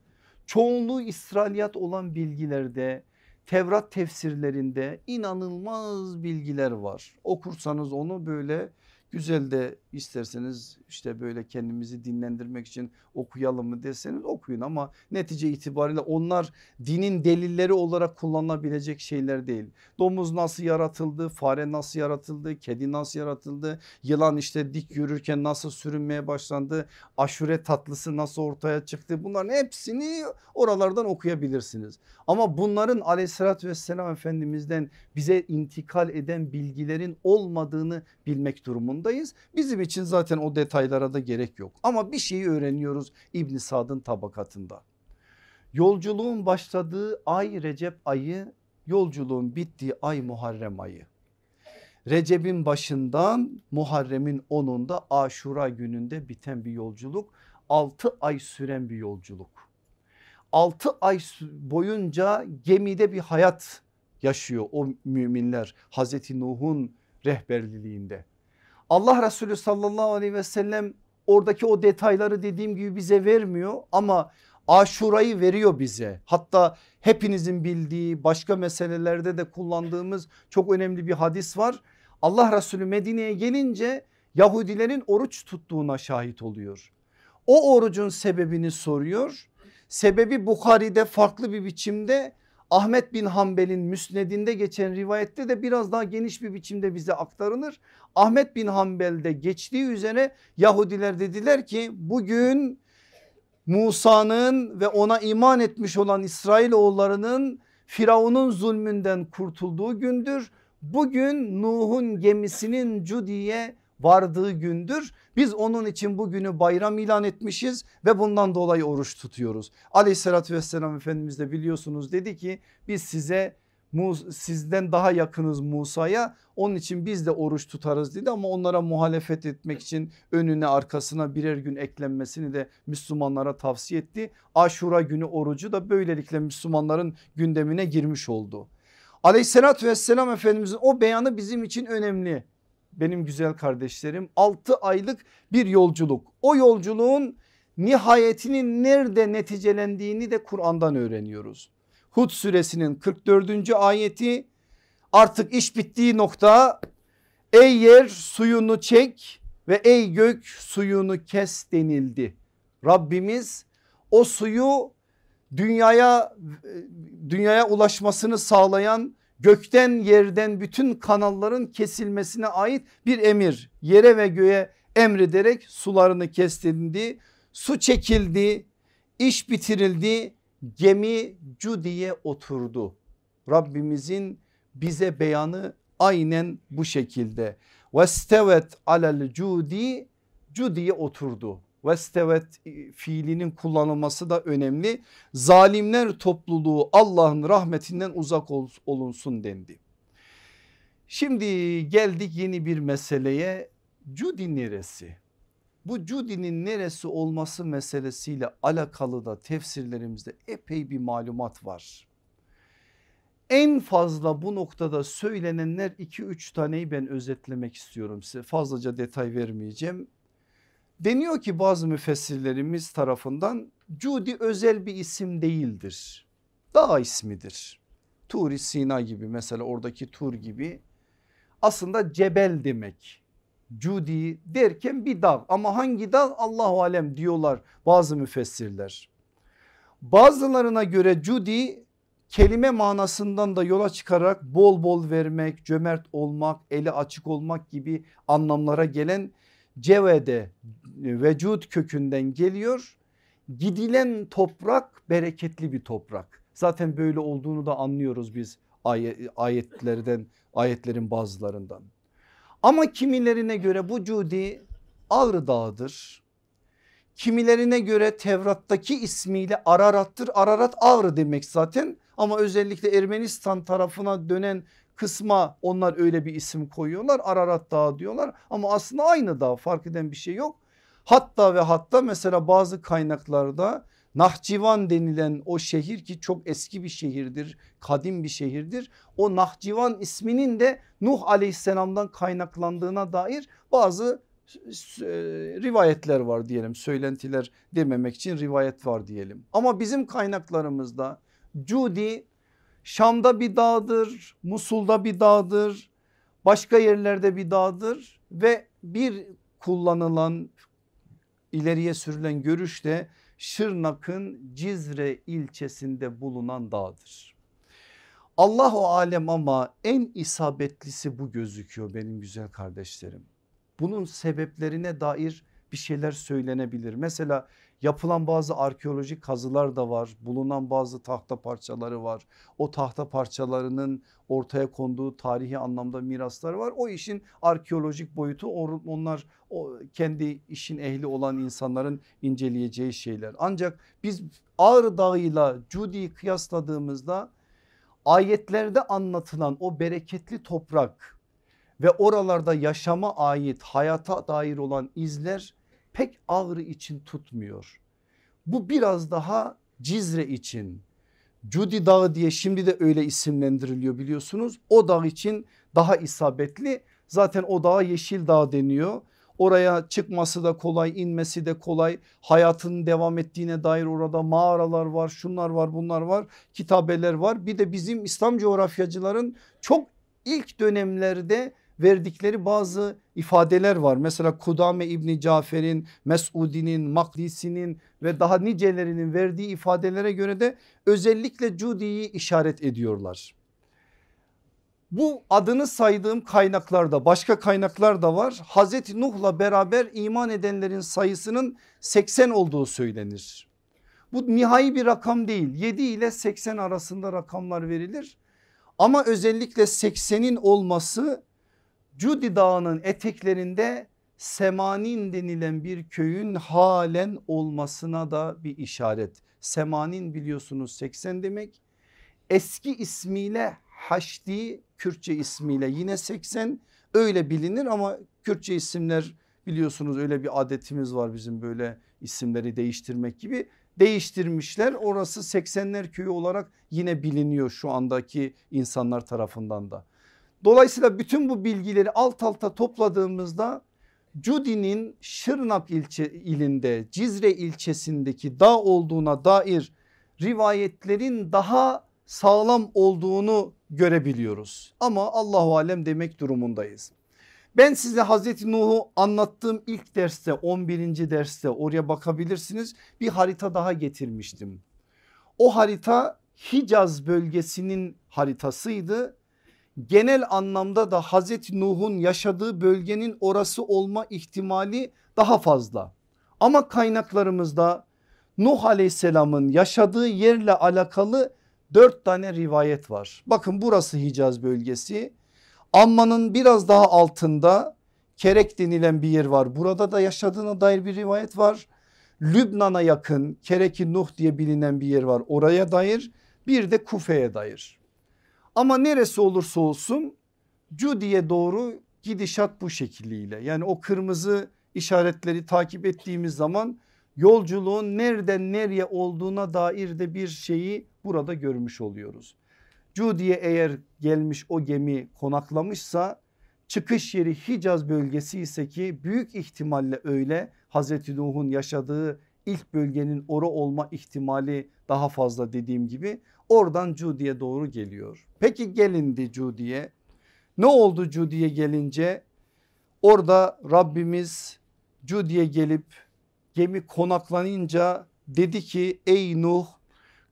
çoğunluğu İsrailiyat olan bilgilerde Tevrat tefsirlerinde inanılmaz bilgiler var. Okursanız onu böyle güzel de isterseniz işte böyle kendimizi dinlendirmek için okuyalım mı deseniz okuyun ama netice itibariyle onlar dinin delilleri olarak kullanılabilecek şeyler değil. Domuz nasıl yaratıldı, fare nasıl yaratıldı, kedi nasıl yaratıldı, yılan işte dik yürürken nasıl sürünmeye başlandı, aşure tatlısı nasıl ortaya çıktı bunların hepsini oralardan okuyabilirsiniz. Ama bunların aleyhissalatü vesselam efendimizden bize intikal eden bilgilerin olmadığını bilmek durumundayız. Bizim için zaten o detaylara da gerek yok. Ama bir şeyi öğreniyoruz İbn Sad'ın tabakatında. Yolculuğun başladığı ay Recep ayı, yolculuğun bittiği ay Muharrem ayı. Recep'in başından Muharrem'in 10'unda Aşura gününde biten bir yolculuk. 6 ay süren bir yolculuk. 6 ay boyunca gemide bir hayat yaşıyor o müminler Hazreti Nuh'un rehberliğinde. Allah Resulü sallallahu aleyhi ve sellem oradaki o detayları dediğim gibi bize vermiyor ama aşurayı veriyor bize. Hatta hepinizin bildiği başka meselelerde de kullandığımız çok önemli bir hadis var. Allah Resulü Medine'ye gelince Yahudilerin oruç tuttuğuna şahit oluyor. O orucun sebebini soruyor. Sebebi Bukhari'de farklı bir biçimde Ahmet bin Hanbel'in müsnedinde geçen rivayette de biraz daha geniş bir biçimde bize aktarılır. Ahmet bin Hanbel'de geçtiği üzere Yahudiler dediler ki bugün Musa'nın ve ona iman etmiş olan İsrailoğullarının Firavun'un zulmünden kurtulduğu gündür. Bugün Nuh'un gemisinin Cudi'ye vardığı gündür. Biz onun için bugünü bayram ilan etmişiz ve bundan dolayı oruç tutuyoruz. Aleyhissalatü vesselam Efendimiz de biliyorsunuz dedi ki biz size sizden daha yakınız Musa'ya onun için biz de oruç tutarız dedi ama onlara muhalefet etmek için önüne arkasına birer gün eklenmesini de Müslümanlara tavsiye etti. Aşura günü orucu da böylelikle Müslümanların gündemine girmiş oldu. Aleyhissalatü vesselam Efendimizin o beyanı bizim için önemli. Benim güzel kardeşlerim 6 aylık bir yolculuk. O yolculuğun nihayetinin nerede neticelendiğini de Kur'an'dan öğreniyoruz. Hud suresinin 44. ayeti artık iş bittiği nokta ey yer suyunu çek ve ey gök suyunu kes denildi. Rabbimiz o suyu dünyaya dünyaya ulaşmasını sağlayan gökten yerden bütün kanalların kesilmesine ait bir emir yere ve göğe emrederek sularını kestildi. Su çekildi, iş bitirildi, gemi Cudi'ye oturdu. Rabbimizin bize beyanı aynen bu şekilde. Vestevet alel cudi Cudi'ye oturdu. Vestevet fiilinin kullanılması da önemli. Zalimler topluluğu Allah'ın rahmetinden uzak olunsun dendi. Şimdi geldik yeni bir meseleye. Cudi neresi? Bu Cudi'nin neresi olması meselesiyle alakalı da tefsirlerimizde epey bir malumat var. En fazla bu noktada söylenenler 2-3 taneyi ben özetlemek istiyorum size fazlaca detay vermeyeceğim. Deniyor ki bazı müfessirlerimiz tarafından Cudi özel bir isim değildir. Dağ ismidir. Turi Sina gibi mesela oradaki Tur gibi aslında cebel demek. Cudi derken bir dağ ama hangi dağ Allahu alem diyorlar bazı müfessirler. Bazılarına göre Cudi kelime manasından da yola çıkarak bol bol vermek, cömert olmak, eli açık olmak gibi anlamlara gelen cevede vücut kökünden geliyor. Gidilen toprak bereketli bir toprak. Zaten böyle olduğunu da anlıyoruz biz ayetlerden ayetlerin bazılarından. Ama kimilerine göre bu Cudi Ağrı Dağı'dır. Kimilerine göre Tevrat'taki ismiyle Ararat'tır. Ararat Ağrı demek zaten ama özellikle Ermenistan tarafına dönen kısma onlar öyle bir isim koyuyorlar. Ararat Dağı diyorlar ama aslında aynı dağ fark eden bir şey yok. Hatta ve hatta mesela bazı kaynaklarda Nahcivan denilen o şehir ki çok eski bir şehirdir, kadim bir şehirdir. O Nahcivan isminin de Nuh aleyhisselamdan kaynaklandığına dair bazı e, rivayetler var diyelim. Söylentiler dememek için rivayet var diyelim. Ama bizim kaynaklarımızda Cudi Şam'da bir dağdır, Musul'da bir dağdır, başka yerlerde bir dağdır ve bir kullanılan ileriye sürülen görüş de Şırnak'ın Cizre ilçesinde bulunan dağdır. Allahu alem ama en isabetlisi bu gözüküyor benim güzel kardeşlerim. Bunun sebeplerine dair bir şeyler söylenebilir. Mesela yapılan bazı arkeolojik kazılar da var. Bulunan bazı tahta parçaları var. O tahta parçalarının ortaya konduğu tarihi anlamda miraslar var. O işin arkeolojik boyutu onlar o kendi işin ehli olan insanların inceleyeceği şeyler. Ancak biz Ağrı Dağı ile Cudi'yi kıyasladığımızda ayetlerde anlatılan o bereketli toprak ve oralarda yaşama ait hayata dair olan izler pek Ağrı için tutmuyor. Bu biraz daha Cizre için Cudi Dağı diye şimdi de öyle isimlendiriliyor biliyorsunuz. O dağ için daha isabetli zaten o dağa Yeşil Dağ deniyor. Oraya çıkması da kolay inmesi de kolay hayatın devam ettiğine dair orada mağaralar var şunlar var bunlar var kitabeler var. Bir de bizim İslam coğrafyacıların çok ilk dönemlerde verdikleri bazı ifadeler var. Mesela Kudame İbni Cafer'in, Mesudinin, Makdisi'nin ve daha nicelerinin verdiği ifadelere göre de özellikle Cudi'yi işaret ediyorlar. Bu adını saydığım kaynaklarda başka kaynaklar da var. Hazreti Nuh'la beraber iman edenlerin sayısının 80 olduğu söylenir. Bu nihai bir rakam değil 7 ile 80 arasında rakamlar verilir. Ama özellikle 80'in olması Cudi dağının eteklerinde Semanin denilen bir köyün halen olmasına da bir işaret. Semanin biliyorsunuz 80 demek. Eski ismiyle Haşdi Kürtçe ismiyle yine 80 öyle bilinir ama Kürtçe isimler biliyorsunuz öyle bir adetimiz var bizim böyle isimleri değiştirmek gibi değiştirmişler. Orası 80'ler köyü olarak yine biliniyor şu andaki insanlar tarafından da. Dolayısıyla bütün bu bilgileri alt alta topladığımızda Cudi'nin Şırnak ilçe ilinde Cizre ilçesindeki dağ olduğuna dair rivayetlerin daha sağlam olduğunu görebiliyoruz. Ama Allahu alem demek durumundayız. Ben size Hazreti Nuh'u anlattığım ilk derste 11. derste oraya bakabilirsiniz. Bir harita daha getirmiştim. O harita Hicaz bölgesinin haritasıydı. Genel anlamda da Hazreti Nuh'un yaşadığı bölgenin orası olma ihtimali daha fazla. Ama kaynaklarımızda Nuh aleyhisselamın yaşadığı yerle alakalı dört tane rivayet var. Bakın burası Hicaz bölgesi. Amman'ın biraz daha altında Kerek denilen bir yer var. Burada da yaşadığına dair bir rivayet var. Lübnan'a yakın Kereki Nuh diye bilinen bir yer var. Oraya dair bir de Kufe'ye dair. Ama neresi olursa olsun Cudi'ye doğru gidişat bu şekliyle. Yani o kırmızı işaretleri takip ettiğimiz zaman yolculuğun nereden nereye olduğuna dair de bir şeyi burada görmüş oluyoruz. Cudi'ye eğer gelmiş o gemi konaklamışsa çıkış yeri Hicaz bölgesi ise ki büyük ihtimalle öyle Hazreti Nuh'un yaşadığı ilk bölgenin ora olma ihtimali daha fazla dediğim gibi oradan Cudi'ye doğru geliyor. Peki gelindi Cudi'ye ne oldu Cudi'ye gelince orada Rabbimiz Cudi'ye gelip gemi konaklanınca dedi ki ey Nuh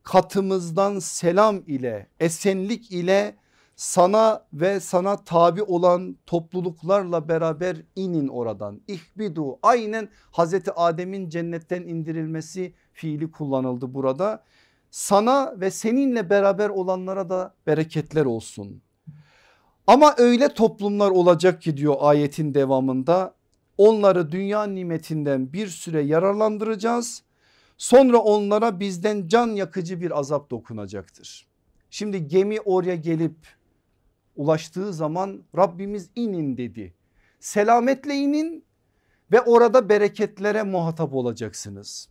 katımızdan selam ile esenlik ile sana ve sana tabi olan topluluklarla beraber inin oradan. İhbidu aynen Hazreti Adem'in cennetten indirilmesi fiili kullanıldı burada. Sana ve seninle beraber olanlara da bereketler olsun. Ama öyle toplumlar olacak ki diyor ayetin devamında onları dünya nimetinden bir süre yararlandıracağız Sonra onlara bizden can yakıcı bir azap dokunacaktır. Şimdi gemi oraya gelip ulaştığı zaman Rabbimiz inin dedi. Selametle inin ve orada bereketlere muhatap olacaksınız.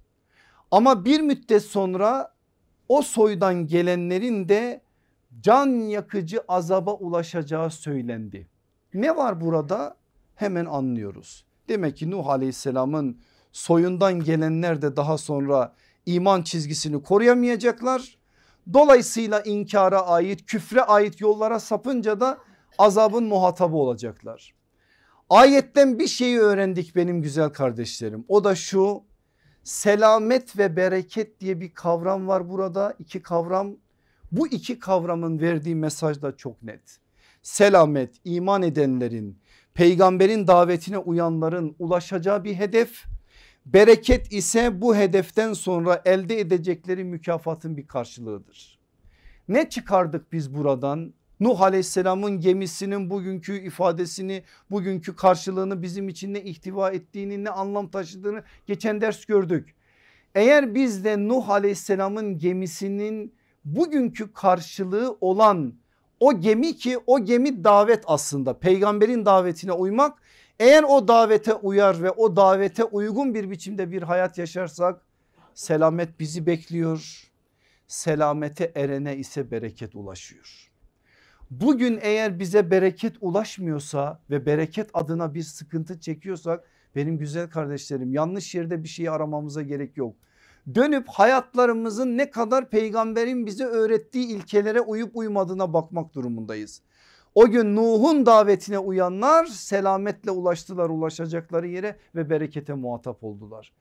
Ama bir müddet sonra o soydan gelenlerin de can yakıcı azaba ulaşacağı söylendi. Ne var burada? Hemen anlıyoruz. Demek ki Nuh aleyhisselamın soyundan gelenler de daha sonra iman çizgisini koruyamayacaklar. Dolayısıyla inkara ait küfre ait yollara sapınca da azabın muhatabı olacaklar. Ayetten bir şeyi öğrendik benim güzel kardeşlerim o da şu selamet ve bereket diye bir kavram var burada iki kavram bu iki kavramın verdiği mesaj da çok net. Selamet iman edenlerin peygamberin davetine uyanların ulaşacağı bir hedef Bereket ise bu hedeften sonra elde edecekleri mükafatın bir karşılığıdır. Ne çıkardık biz buradan? Nuh aleyhisselamın gemisinin bugünkü ifadesini bugünkü karşılığını bizim için ne ihtiva ettiğini ne anlam taşıdığını geçen ders gördük. Eğer biz de Nuh aleyhisselamın gemisinin bugünkü karşılığı olan o gemi ki o gemi davet aslında peygamberin davetine uymak eğer o davete uyar ve o davete uygun bir biçimde bir hayat yaşarsak selamet bizi bekliyor. Selamete erene ise bereket ulaşıyor. Bugün eğer bize bereket ulaşmıyorsa ve bereket adına bir sıkıntı çekiyorsak benim güzel kardeşlerim yanlış yerde bir şeyi aramamıza gerek yok. Dönüp hayatlarımızın ne kadar peygamberin bize öğrettiği ilkelere uyup uymadığına bakmak durumundayız. O gün Nuh'un davetine uyanlar selametle ulaştılar ulaşacakları yere ve berekete muhatap oldular.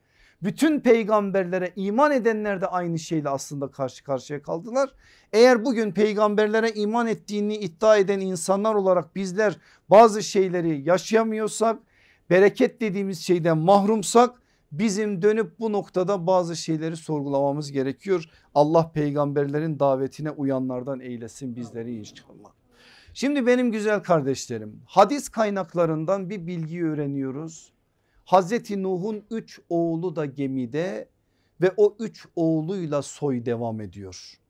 Bütün peygamberlere iman edenler de aynı şeyle aslında karşı karşıya kaldılar. Eğer bugün peygamberlere iman ettiğini iddia eden insanlar olarak bizler bazı şeyleri yaşayamıyorsak bereket dediğimiz şeyden mahrumsak bizim dönüp bu noktada bazı şeyleri sorgulamamız gerekiyor. Allah peygamberlerin davetine uyanlardan eylesin bizleri inşallah. Şimdi benim güzel kardeşlerim hadis kaynaklarından bir bilgi öğreniyoruz. Hazreti Nuh'un üç oğlu da gemide ve o üç oğluyla soy devam ediyor.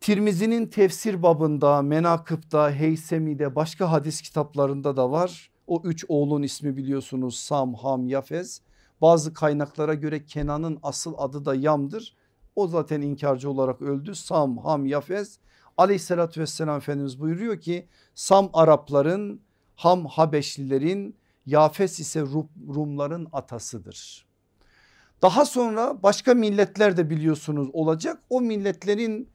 Tirmizi'nin tefsir babında, Menakıp'ta, Heysemi'de başka hadis kitaplarında da var. O üç oğlun ismi biliyorsunuz Sam, Ham, Yafez. Bazı kaynaklara göre Kenan'ın asıl adı da Yam'dır. O zaten inkarcı olarak öldü. Sam, Ham, Yafez. Aleyhissalatü vesselam Efendimiz buyuruyor ki Sam Arapların, Ham Habeşlilerin, Yafes ise Rumların atasıdır. Daha sonra başka milletler de biliyorsunuz olacak. O milletlerin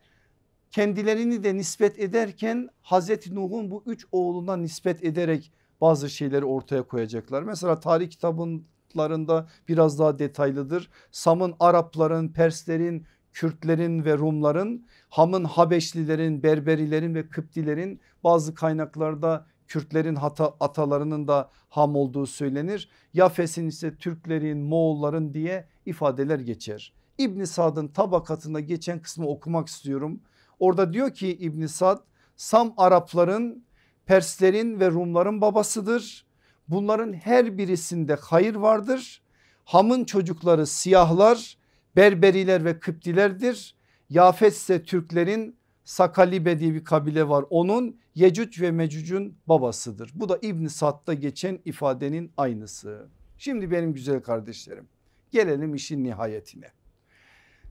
kendilerini de nispet ederken Hazreti Nuh'un bu üç oğluna nispet ederek bazı şeyleri ortaya koyacaklar. Mesela tarih kitablarında biraz daha detaylıdır. Sam'ın Arapların, Perslerin, Kürtlerin ve Rumların, Ham'ın Habeşlilerin, Berberilerin ve Kıptilerin bazı kaynaklarda Kürtlerin hata, atalarının da Ham olduğu söylenir. Yafes'in ise Türklerin, Moğolların diye ifadeler geçer. İbn Sad'ın tabakatında geçen kısmı okumak istiyorum. Orada diyor ki İbn Sad Sam Arapların, Perslerin ve Rumların babasıdır. Bunların her birisinde hayır vardır. Ham'ın çocukları siyahlar, Berberiler ve Kıptilerdir. Yafet ise Türklerin Sakalibe diye bir kabile var. Onun Yecüc ve Mecüc'ün babasıdır. Bu da İbn Sad'da geçen ifadenin aynısı. Şimdi benim güzel kardeşlerim gelelim işin nihayetine.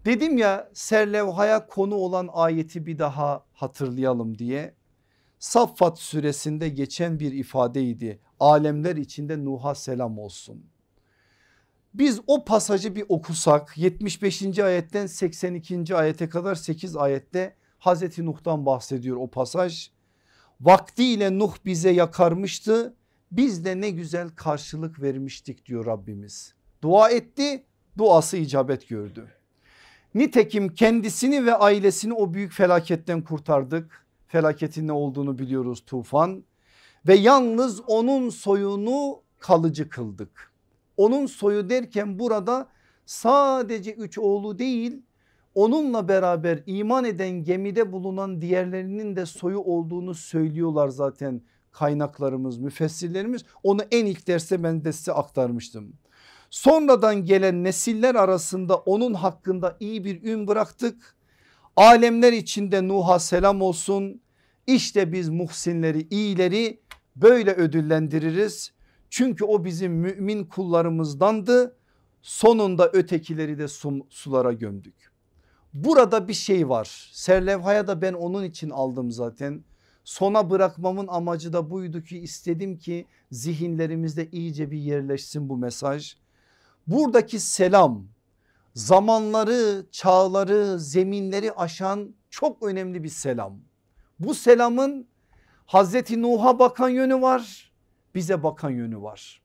Dedim ya serlevhaya konu olan ayeti bir daha hatırlayalım diye. Saffat suresinde geçen bir ifadeydi. Alemler içinde Nuh'a selam olsun. Biz o pasajı bir okusak 75. ayetten 82. ayete kadar 8 ayette Hazreti Nuh'tan bahsediyor o pasaj. Vaktiyle Nuh bize yakarmıştı biz de ne güzel karşılık vermiştik diyor Rabbimiz. Dua etti duası icabet gördü. Nitekim kendisini ve ailesini o büyük felaketten kurtardık. Felaketin ne olduğunu biliyoruz tufan ve yalnız onun soyunu kalıcı kıldık. Onun soyu derken burada sadece üç oğlu değil onunla beraber iman eden gemide bulunan diğerlerinin de soyu olduğunu söylüyorlar zaten kaynaklarımız müfessirlerimiz onu en ilk derste ben de size aktarmıştım. Sonradan gelen nesiller arasında onun hakkında iyi bir ün bıraktık. Alemler içinde Nuh'a selam olsun. İşte biz muhsinleri iyileri böyle ödüllendiririz. Çünkü o bizim mümin kullarımızdandı. Sonunda ötekileri de sulara gömdük. Burada bir şey var. Serlevhaya da ben onun için aldım zaten. Sona bırakmamın amacı da buydu ki istedim ki zihinlerimizde iyice bir yerleşsin bu mesaj. Buradaki selam zamanları, çağları, zeminleri aşan çok önemli bir selam. Bu selamın Hazreti Nuh'a bakan yönü var, bize bakan yönü var.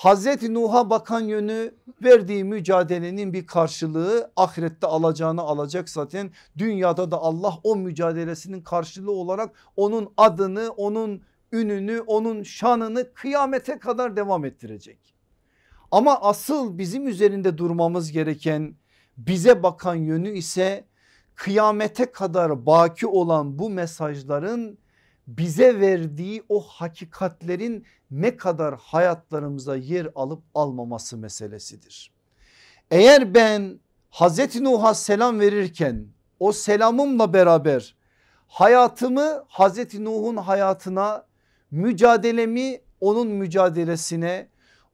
Hazreti Nuh'a bakan yönü verdiği mücadelenin bir karşılığı ahirette alacağını alacak zaten dünyada da Allah o mücadelesinin karşılığı olarak onun adını onun ününü onun şanını kıyamete kadar devam ettirecek. Ama asıl bizim üzerinde durmamız gereken bize bakan yönü ise kıyamete kadar baki olan bu mesajların bize verdiği o hakikatlerin ne kadar hayatlarımıza yer alıp almaması meselesidir. Eğer ben Hazreti Nuh'a selam verirken o selamımla beraber hayatımı Hazreti Nuh'un hayatına mücadelemi onun mücadelesine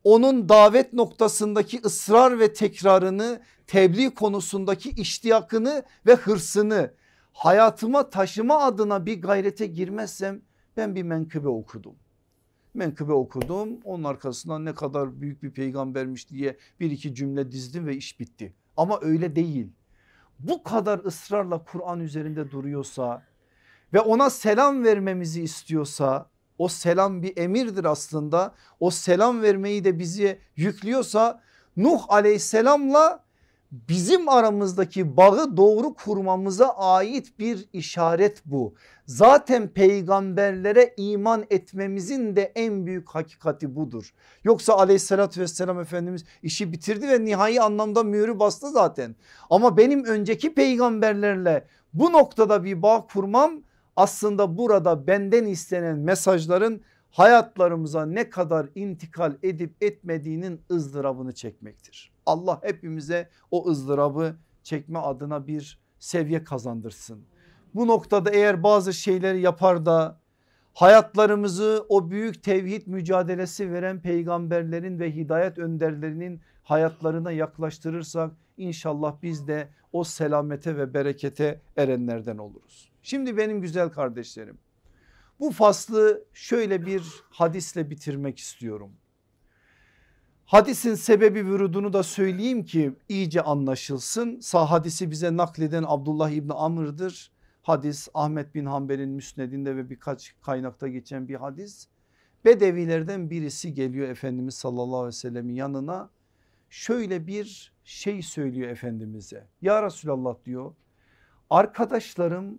onun davet noktasındaki ısrar ve tekrarını tebliğ konusundaki iştiyakını ve hırsını hayatıma taşıma adına bir gayrete girmezsem ben bir menkıbe okudum. Menkıbe okudum onun arkasından ne kadar büyük bir peygambermiş diye bir iki cümle dizdim ve iş bitti. Ama öyle değil. Bu kadar ısrarla Kur'an üzerinde duruyorsa ve ona selam vermemizi istiyorsa o selam bir emirdir aslında. O selam vermeyi de bizi yüklüyorsa Nuh aleyhisselamla bizim aramızdaki bağı doğru kurmamıza ait bir işaret bu. Zaten peygamberlere iman etmemizin de en büyük hakikati budur. Yoksa aleyhissalatü vesselam Efendimiz işi bitirdi ve nihai anlamda mühürü bastı zaten. Ama benim önceki peygamberlerle bu noktada bir bağ kurmam aslında burada benden istenen mesajların hayatlarımıza ne kadar intikal edip etmediğinin ızdırabını çekmektir. Allah hepimize o ızdırabı çekme adına bir seviye kazandırsın. Bu noktada eğer bazı şeyleri yapar da hayatlarımızı o büyük tevhid mücadelesi veren peygamberlerin ve hidayet önderlerinin hayatlarına yaklaştırırsak inşallah biz de o selamete ve berekete erenlerden oluruz. Şimdi benim güzel kardeşlerim bu faslı şöyle bir hadisle bitirmek istiyorum. Hadisin sebebi vürudunu da söyleyeyim ki iyice anlaşılsın. Sağ hadisi bize nakleden Abdullah İbni Amr'dır. Hadis Ahmet bin Hanbel'in müsnedinde ve birkaç kaynakta geçen bir hadis. Bedevilerden birisi geliyor Efendimiz sallallahu aleyhi ve sellemin yanına. Şöyle bir şey söylüyor Efendimiz'e. Ya Resulallah diyor arkadaşlarım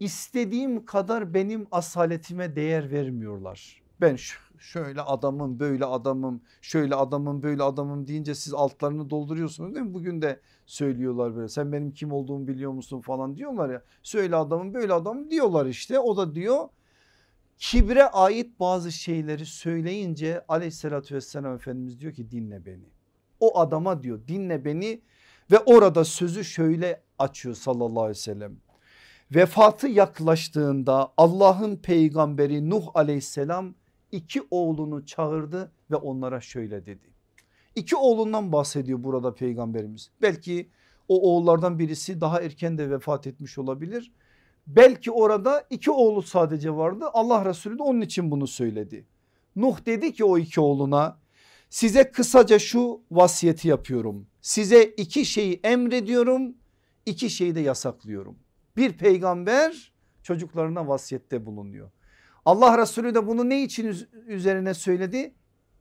istediğim kadar benim asaletime değer vermiyorlar. Ben şöyle adamım böyle adamım şöyle adamım böyle adamım deyince siz altlarını dolduruyorsunuz değil mi? Bugün de söylüyorlar böyle sen benim kim olduğumu biliyor musun falan diyorlar ya. Söyle adamım böyle adamım diyorlar işte o da diyor kibre ait bazı şeyleri söyleyince aleyhissalatü vesselam Efendimiz diyor ki dinle beni. O adama diyor dinle beni ve orada sözü şöyle açıyor sallallahu aleyhi ve sellem. Vefatı yaklaştığında Allah'ın peygamberi Nuh aleyhisselam iki oğlunu çağırdı ve onlara şöyle dedi. İki oğlundan bahsediyor burada peygamberimiz. Belki o oğullardan birisi daha erken de vefat etmiş olabilir. Belki orada iki oğlu sadece vardı. Allah Resulü de onun için bunu söyledi. Nuh dedi ki o iki oğluna size kısaca şu vasiyeti yapıyorum. Size iki şeyi emrediyorum, iki şeyi de yasaklıyorum. Bir peygamber çocuklarına vasiyette bulunuyor. Allah Resulü de bunu ne için üzerine söyledi?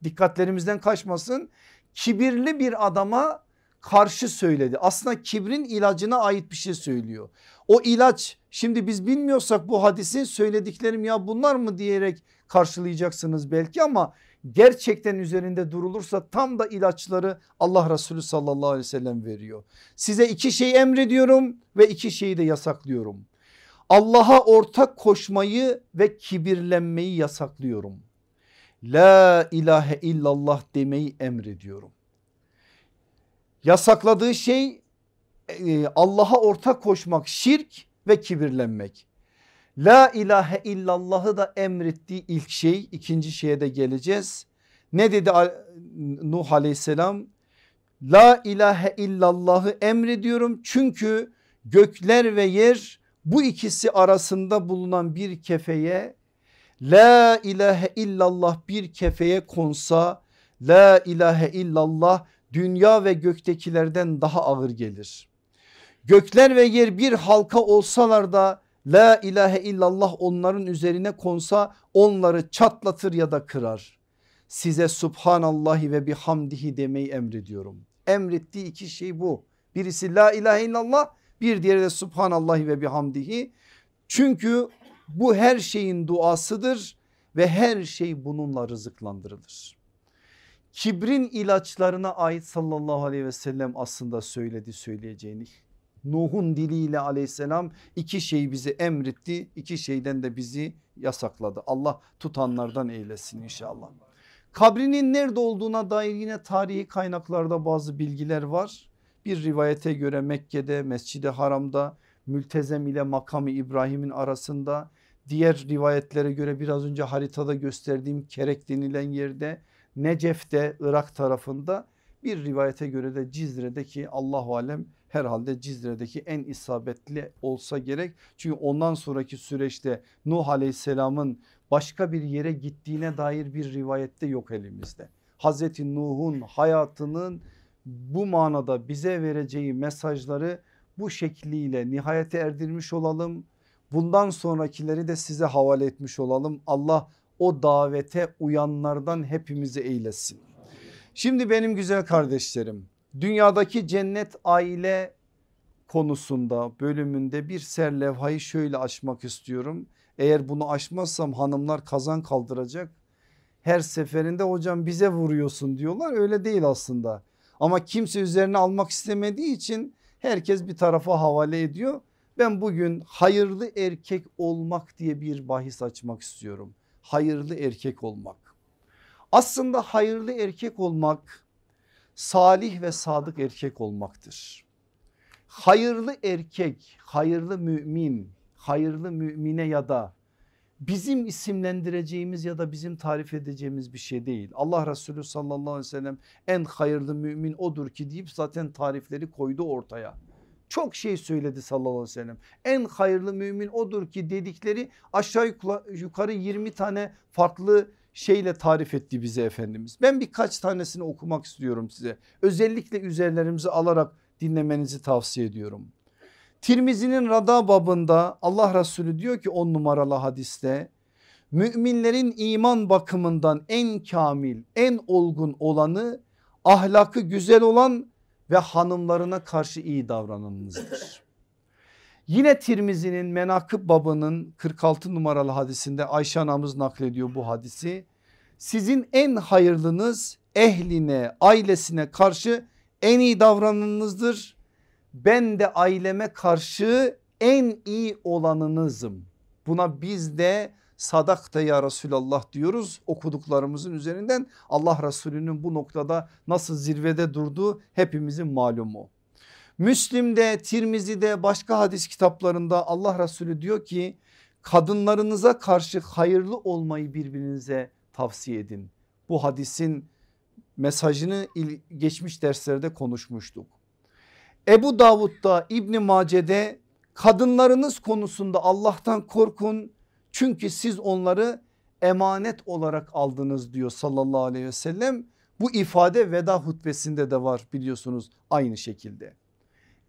Dikkatlerimizden kaçmasın. Kibirli bir adama karşı söyledi. Aslında kibrin ilacına ait bir şey söylüyor. O ilaç şimdi biz bilmiyorsak bu hadisi söylediklerim ya bunlar mı diyerek karşılayacaksınız belki ama gerçekten üzerinde durulursa tam da ilaçları Allah Resulü sallallahu aleyhi ve sellem veriyor. Size iki şey emrediyorum ve iki şeyi de yasaklıyorum. Allah'a ortak koşmayı ve kibirlenmeyi yasaklıyorum. La ilahe illallah demeyi emrediyorum. Yasakladığı şey e, Allah'a ortak koşmak şirk ve kibirlenmek. La ilahe illallahı da emrettiği ilk şey ikinci şeye de geleceğiz. Ne dedi Nuh aleyhisselam? La ilahe illallahı emrediyorum çünkü gökler ve yer bu ikisi arasında bulunan bir kefeye la ilahe illallah bir kefeye konsa la ilahe illallah dünya ve göktekilerden daha ağır gelir. Gökler ve yer bir halka olsalar da la ilahe illallah onların üzerine konsa onları çatlatır ya da kırar. Size subhanallahi ve bihamdihi demeyi emrediyorum. Emrettiği iki şey bu. Birisi la ilahe illallah bir diğeri de subhanallahi ve bihamdihi. Çünkü bu her şeyin duasıdır ve her şey bununla rızıklandırılır. Kibrin ilaçlarına ait sallallahu aleyhi ve sellem aslında söyledi söyleyeceğini. Nuh'un diliyle aleyhisselam iki şeyi bizi emretti iki şeyden de bizi yasakladı. Allah tutanlardan eylesin inşallah. Kabrinin nerede olduğuna dair yine tarihi kaynaklarda bazı bilgiler var. Bir rivayete göre Mekke'de Mescid-i Haram'da Mültezem ile makamı İbrahim'in arasında diğer rivayetlere göre biraz önce haritada gösterdiğim Kerek denilen yerde Necef'te Irak tarafında bir rivayete göre de Cizre'deki Allahu alem herhalde Cizre'deki en isabetli olsa gerek. Çünkü ondan sonraki süreçte Nuh aleyhisselamın başka bir yere gittiğine dair bir rivayette yok elimizde. Hazreti Nuh'un hayatının bu manada bize vereceği mesajları bu şekliyle nihayete erdirmiş olalım. Bundan sonrakileri de size havale etmiş olalım. Allah o davete uyanlardan hepimizi eylesin. Şimdi benim güzel kardeşlerim dünyadaki cennet aile konusunda bölümünde bir serlevhayı şöyle açmak istiyorum. Eğer bunu aşmazsam hanımlar kazan kaldıracak. Her seferinde hocam bize vuruyorsun diyorlar öyle değil aslında. Ama kimse üzerine almak istemediği için herkes bir tarafa havale ediyor. Ben bugün hayırlı erkek olmak diye bir bahis açmak istiyorum. Hayırlı erkek olmak. Aslında hayırlı erkek olmak salih ve sadık erkek olmaktır. Hayırlı erkek, hayırlı mümin, hayırlı mümine ya da bizim isimlendireceğimiz ya da bizim tarif edeceğimiz bir şey değil. Allah Resulü sallallahu aleyhi ve sellem en hayırlı mümin odur ki deyip zaten tarifleri koydu ortaya. Çok şey söyledi sallallahu aleyhi ve sellem. En hayırlı mümin odur ki dedikleri aşağı yukarı 20 tane farklı şeyle tarif etti bize Efendimiz. Ben birkaç tanesini okumak istiyorum size. Özellikle üzerlerimizi alarak dinlemenizi tavsiye ediyorum. Tirmizi'nin rada babında Allah Resulü diyor ki on numaralı hadiste müminlerin iman bakımından en kamil en olgun olanı ahlakı güzel olan ve hanımlarına karşı iyi davrananınızdır. Yine Tirmizi'nin menakıb babının 46 numaralı hadisinde Ayşe anamız naklediyor bu hadisi. Sizin en hayırlınız ehline ailesine karşı en iyi davranınızdır. Ben de aileme karşı en iyi olanınızım. Buna biz de sadakta ya Resulallah diyoruz okuduklarımızın üzerinden Allah Resulü'nün bu noktada nasıl zirvede durduğu hepimizin malumu. Müslim'de Tirmizi'de başka hadis kitaplarında Allah Resulü diyor ki kadınlarınıza karşı hayırlı olmayı birbirinize tavsiye edin. Bu hadisin mesajını geçmiş derslerde konuşmuştuk. Ebu Davud'da İbni Mace'de kadınlarınız konusunda Allah'tan korkun çünkü siz onları emanet olarak aldınız diyor sallallahu aleyhi ve sellem. Bu ifade veda hutbesinde de var biliyorsunuz aynı şekilde.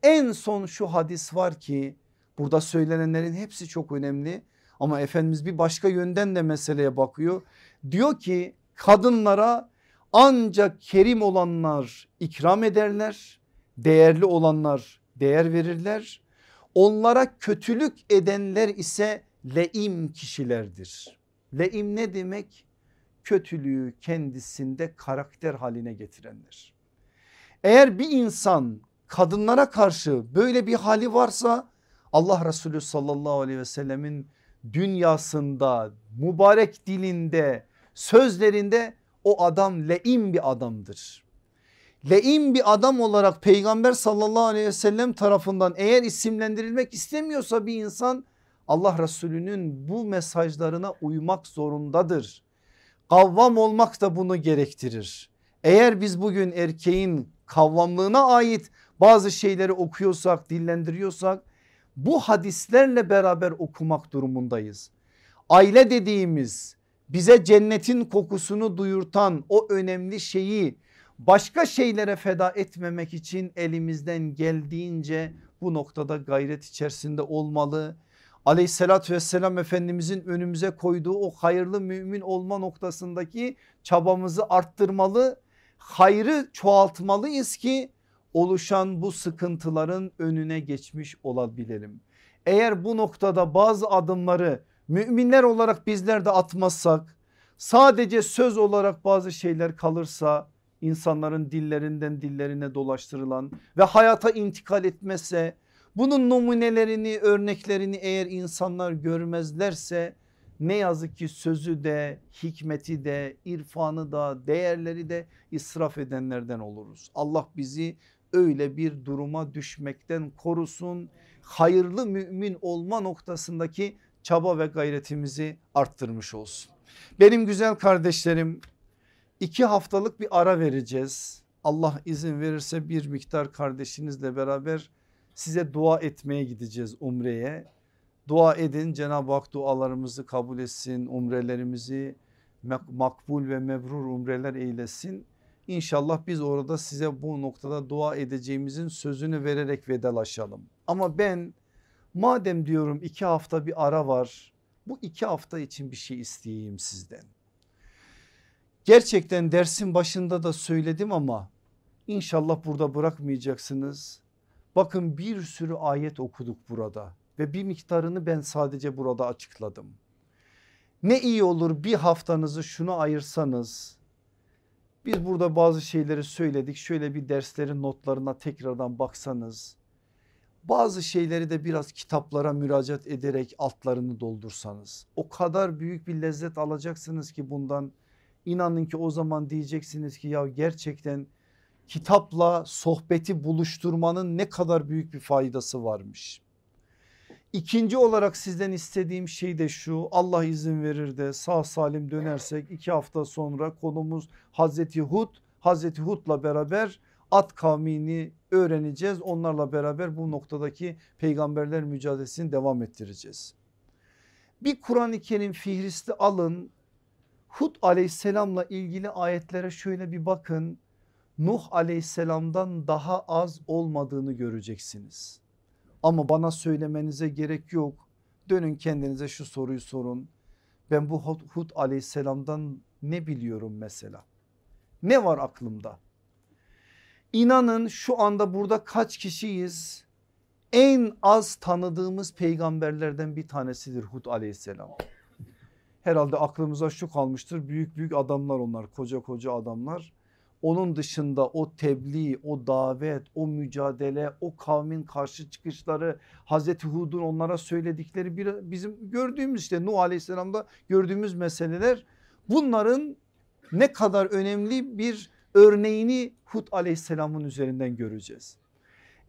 En son şu hadis var ki burada söylenenlerin hepsi çok önemli ama Efendimiz bir başka yönden de meseleye bakıyor. Diyor ki kadınlara ancak kerim olanlar ikram ederler, değerli olanlar değer verirler. Onlara kötülük edenler ise leim kişilerdir. Leim ne demek? Kötülüğü kendisinde karakter haline getirenler. Eğer bir insan kadınlara karşı böyle bir hali varsa Allah Resulü sallallahu aleyhi ve sellemin dünyasında mübarek dilinde sözlerinde o adam leim bir adamdır. Leim bir adam olarak peygamber sallallahu aleyhi ve sellem tarafından eğer isimlendirilmek istemiyorsa bir insan Allah Resulü'nün bu mesajlarına uymak zorundadır. Kavvam olmak da bunu gerektirir. Eğer biz bugün erkeğin kavvamlığına ait bazı şeyleri okuyorsak dillendiriyorsak bu hadislerle beraber okumak durumundayız. Aile dediğimiz bize cennetin kokusunu duyurtan o önemli şeyi başka şeylere feda etmemek için elimizden geldiğince bu noktada gayret içerisinde olmalı. Aleyhissalatü vesselam Efendimizin önümüze koyduğu o hayırlı mümin olma noktasındaki çabamızı arttırmalı. Hayrı çoğaltmalıyız ki oluşan bu sıkıntıların önüne geçmiş olabilelim. Eğer bu noktada bazı adımları müminler olarak bizler de atmazsak sadece söz olarak bazı şeyler kalırsa insanların dillerinden dillerine dolaştırılan ve hayata intikal etmezse bunun numunelerini örneklerini eğer insanlar görmezlerse ne yazık ki sözü de hikmeti de irfanı da değerleri de israf edenlerden oluruz. Allah bizi öyle bir duruma düşmekten korusun. Hayırlı mümin olma noktasındaki çaba ve gayretimizi arttırmış olsun. Benim güzel kardeşlerim iki haftalık bir ara vereceğiz. Allah izin verirse bir miktar kardeşinizle beraber size dua etmeye gideceğiz umreye. Dua edin Cenab-ı Hak dualarımızı kabul etsin umrelerimizi makbul ve mebrur umreler eylesin. İnşallah biz orada size bu noktada dua edeceğimizin sözünü vererek vedalaşalım. Ama ben madem diyorum iki hafta bir ara var bu iki hafta için bir şey isteyeyim sizden. Gerçekten dersin başında da söyledim ama inşallah burada bırakmayacaksınız. Bakın bir sürü ayet okuduk burada ve bir miktarını ben sadece burada açıkladım. Ne iyi olur bir haftanızı şunu ayırsanız biz burada bazı şeyleri söyledik. Şöyle bir derslerin notlarına tekrardan baksanız. Bazı şeyleri de biraz kitaplara müracaat ederek altlarını doldursanız. O kadar büyük bir lezzet alacaksınız ki bundan. İnanın ki o zaman diyeceksiniz ki ya gerçekten kitapla sohbeti buluşturmanın ne kadar büyük bir faydası varmış. İkinci olarak sizden istediğim şey de şu Allah izin verir de sağ salim dönersek iki hafta sonra konumuz Hazreti Hud. Hazreti Hud'la beraber At kavmini öğreneceğiz. Onlarla beraber bu noktadaki peygamberler mücadelesini devam ettireceğiz. Bir Kur'an-ı Kerim fihristi alın. Hud aleyhisselamla ilgili ayetlere şöyle bir bakın. Nuh aleyhisselamdan daha az olmadığını göreceksiniz. Ama bana söylemenize gerek yok. Dönün kendinize şu soruyu sorun. Ben bu Hud aleyhisselamdan ne biliyorum mesela? Ne var aklımda? İnanın şu anda burada kaç kişiyiz? En az tanıdığımız peygamberlerden bir tanesidir Hud aleyhisselam. Herhalde aklımıza şu kalmıştır büyük büyük adamlar onlar koca koca adamlar. Onun dışında o tebliğ, o davet, o mücadele, o kavmin karşı çıkışları, Hazreti Hud'un onlara söyledikleri bir, bizim gördüğümüz işte Nuh Aleyhisselam'da gördüğümüz meseleler bunların ne kadar önemli bir örneğini Hud Aleyhisselam'ın üzerinden göreceğiz.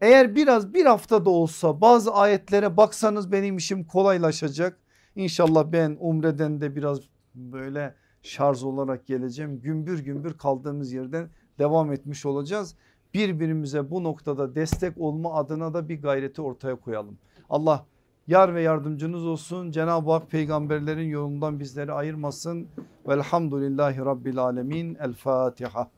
Eğer biraz bir hafta da olsa bazı ayetlere baksanız benim işim kolaylaşacak. İnşallah ben umreden de biraz böyle şarj olarak geleceğim. Gümbür gümbür kaldığımız yerden devam etmiş olacağız. Birbirimize bu noktada destek olma adına da bir gayreti ortaya koyalım. Allah yar ve yardımcınız olsun. Cenab-ı Hak peygamberlerin yolundan bizleri ayırmasın. Velhamdülillahi Rabbil Alemin. El Fatiha.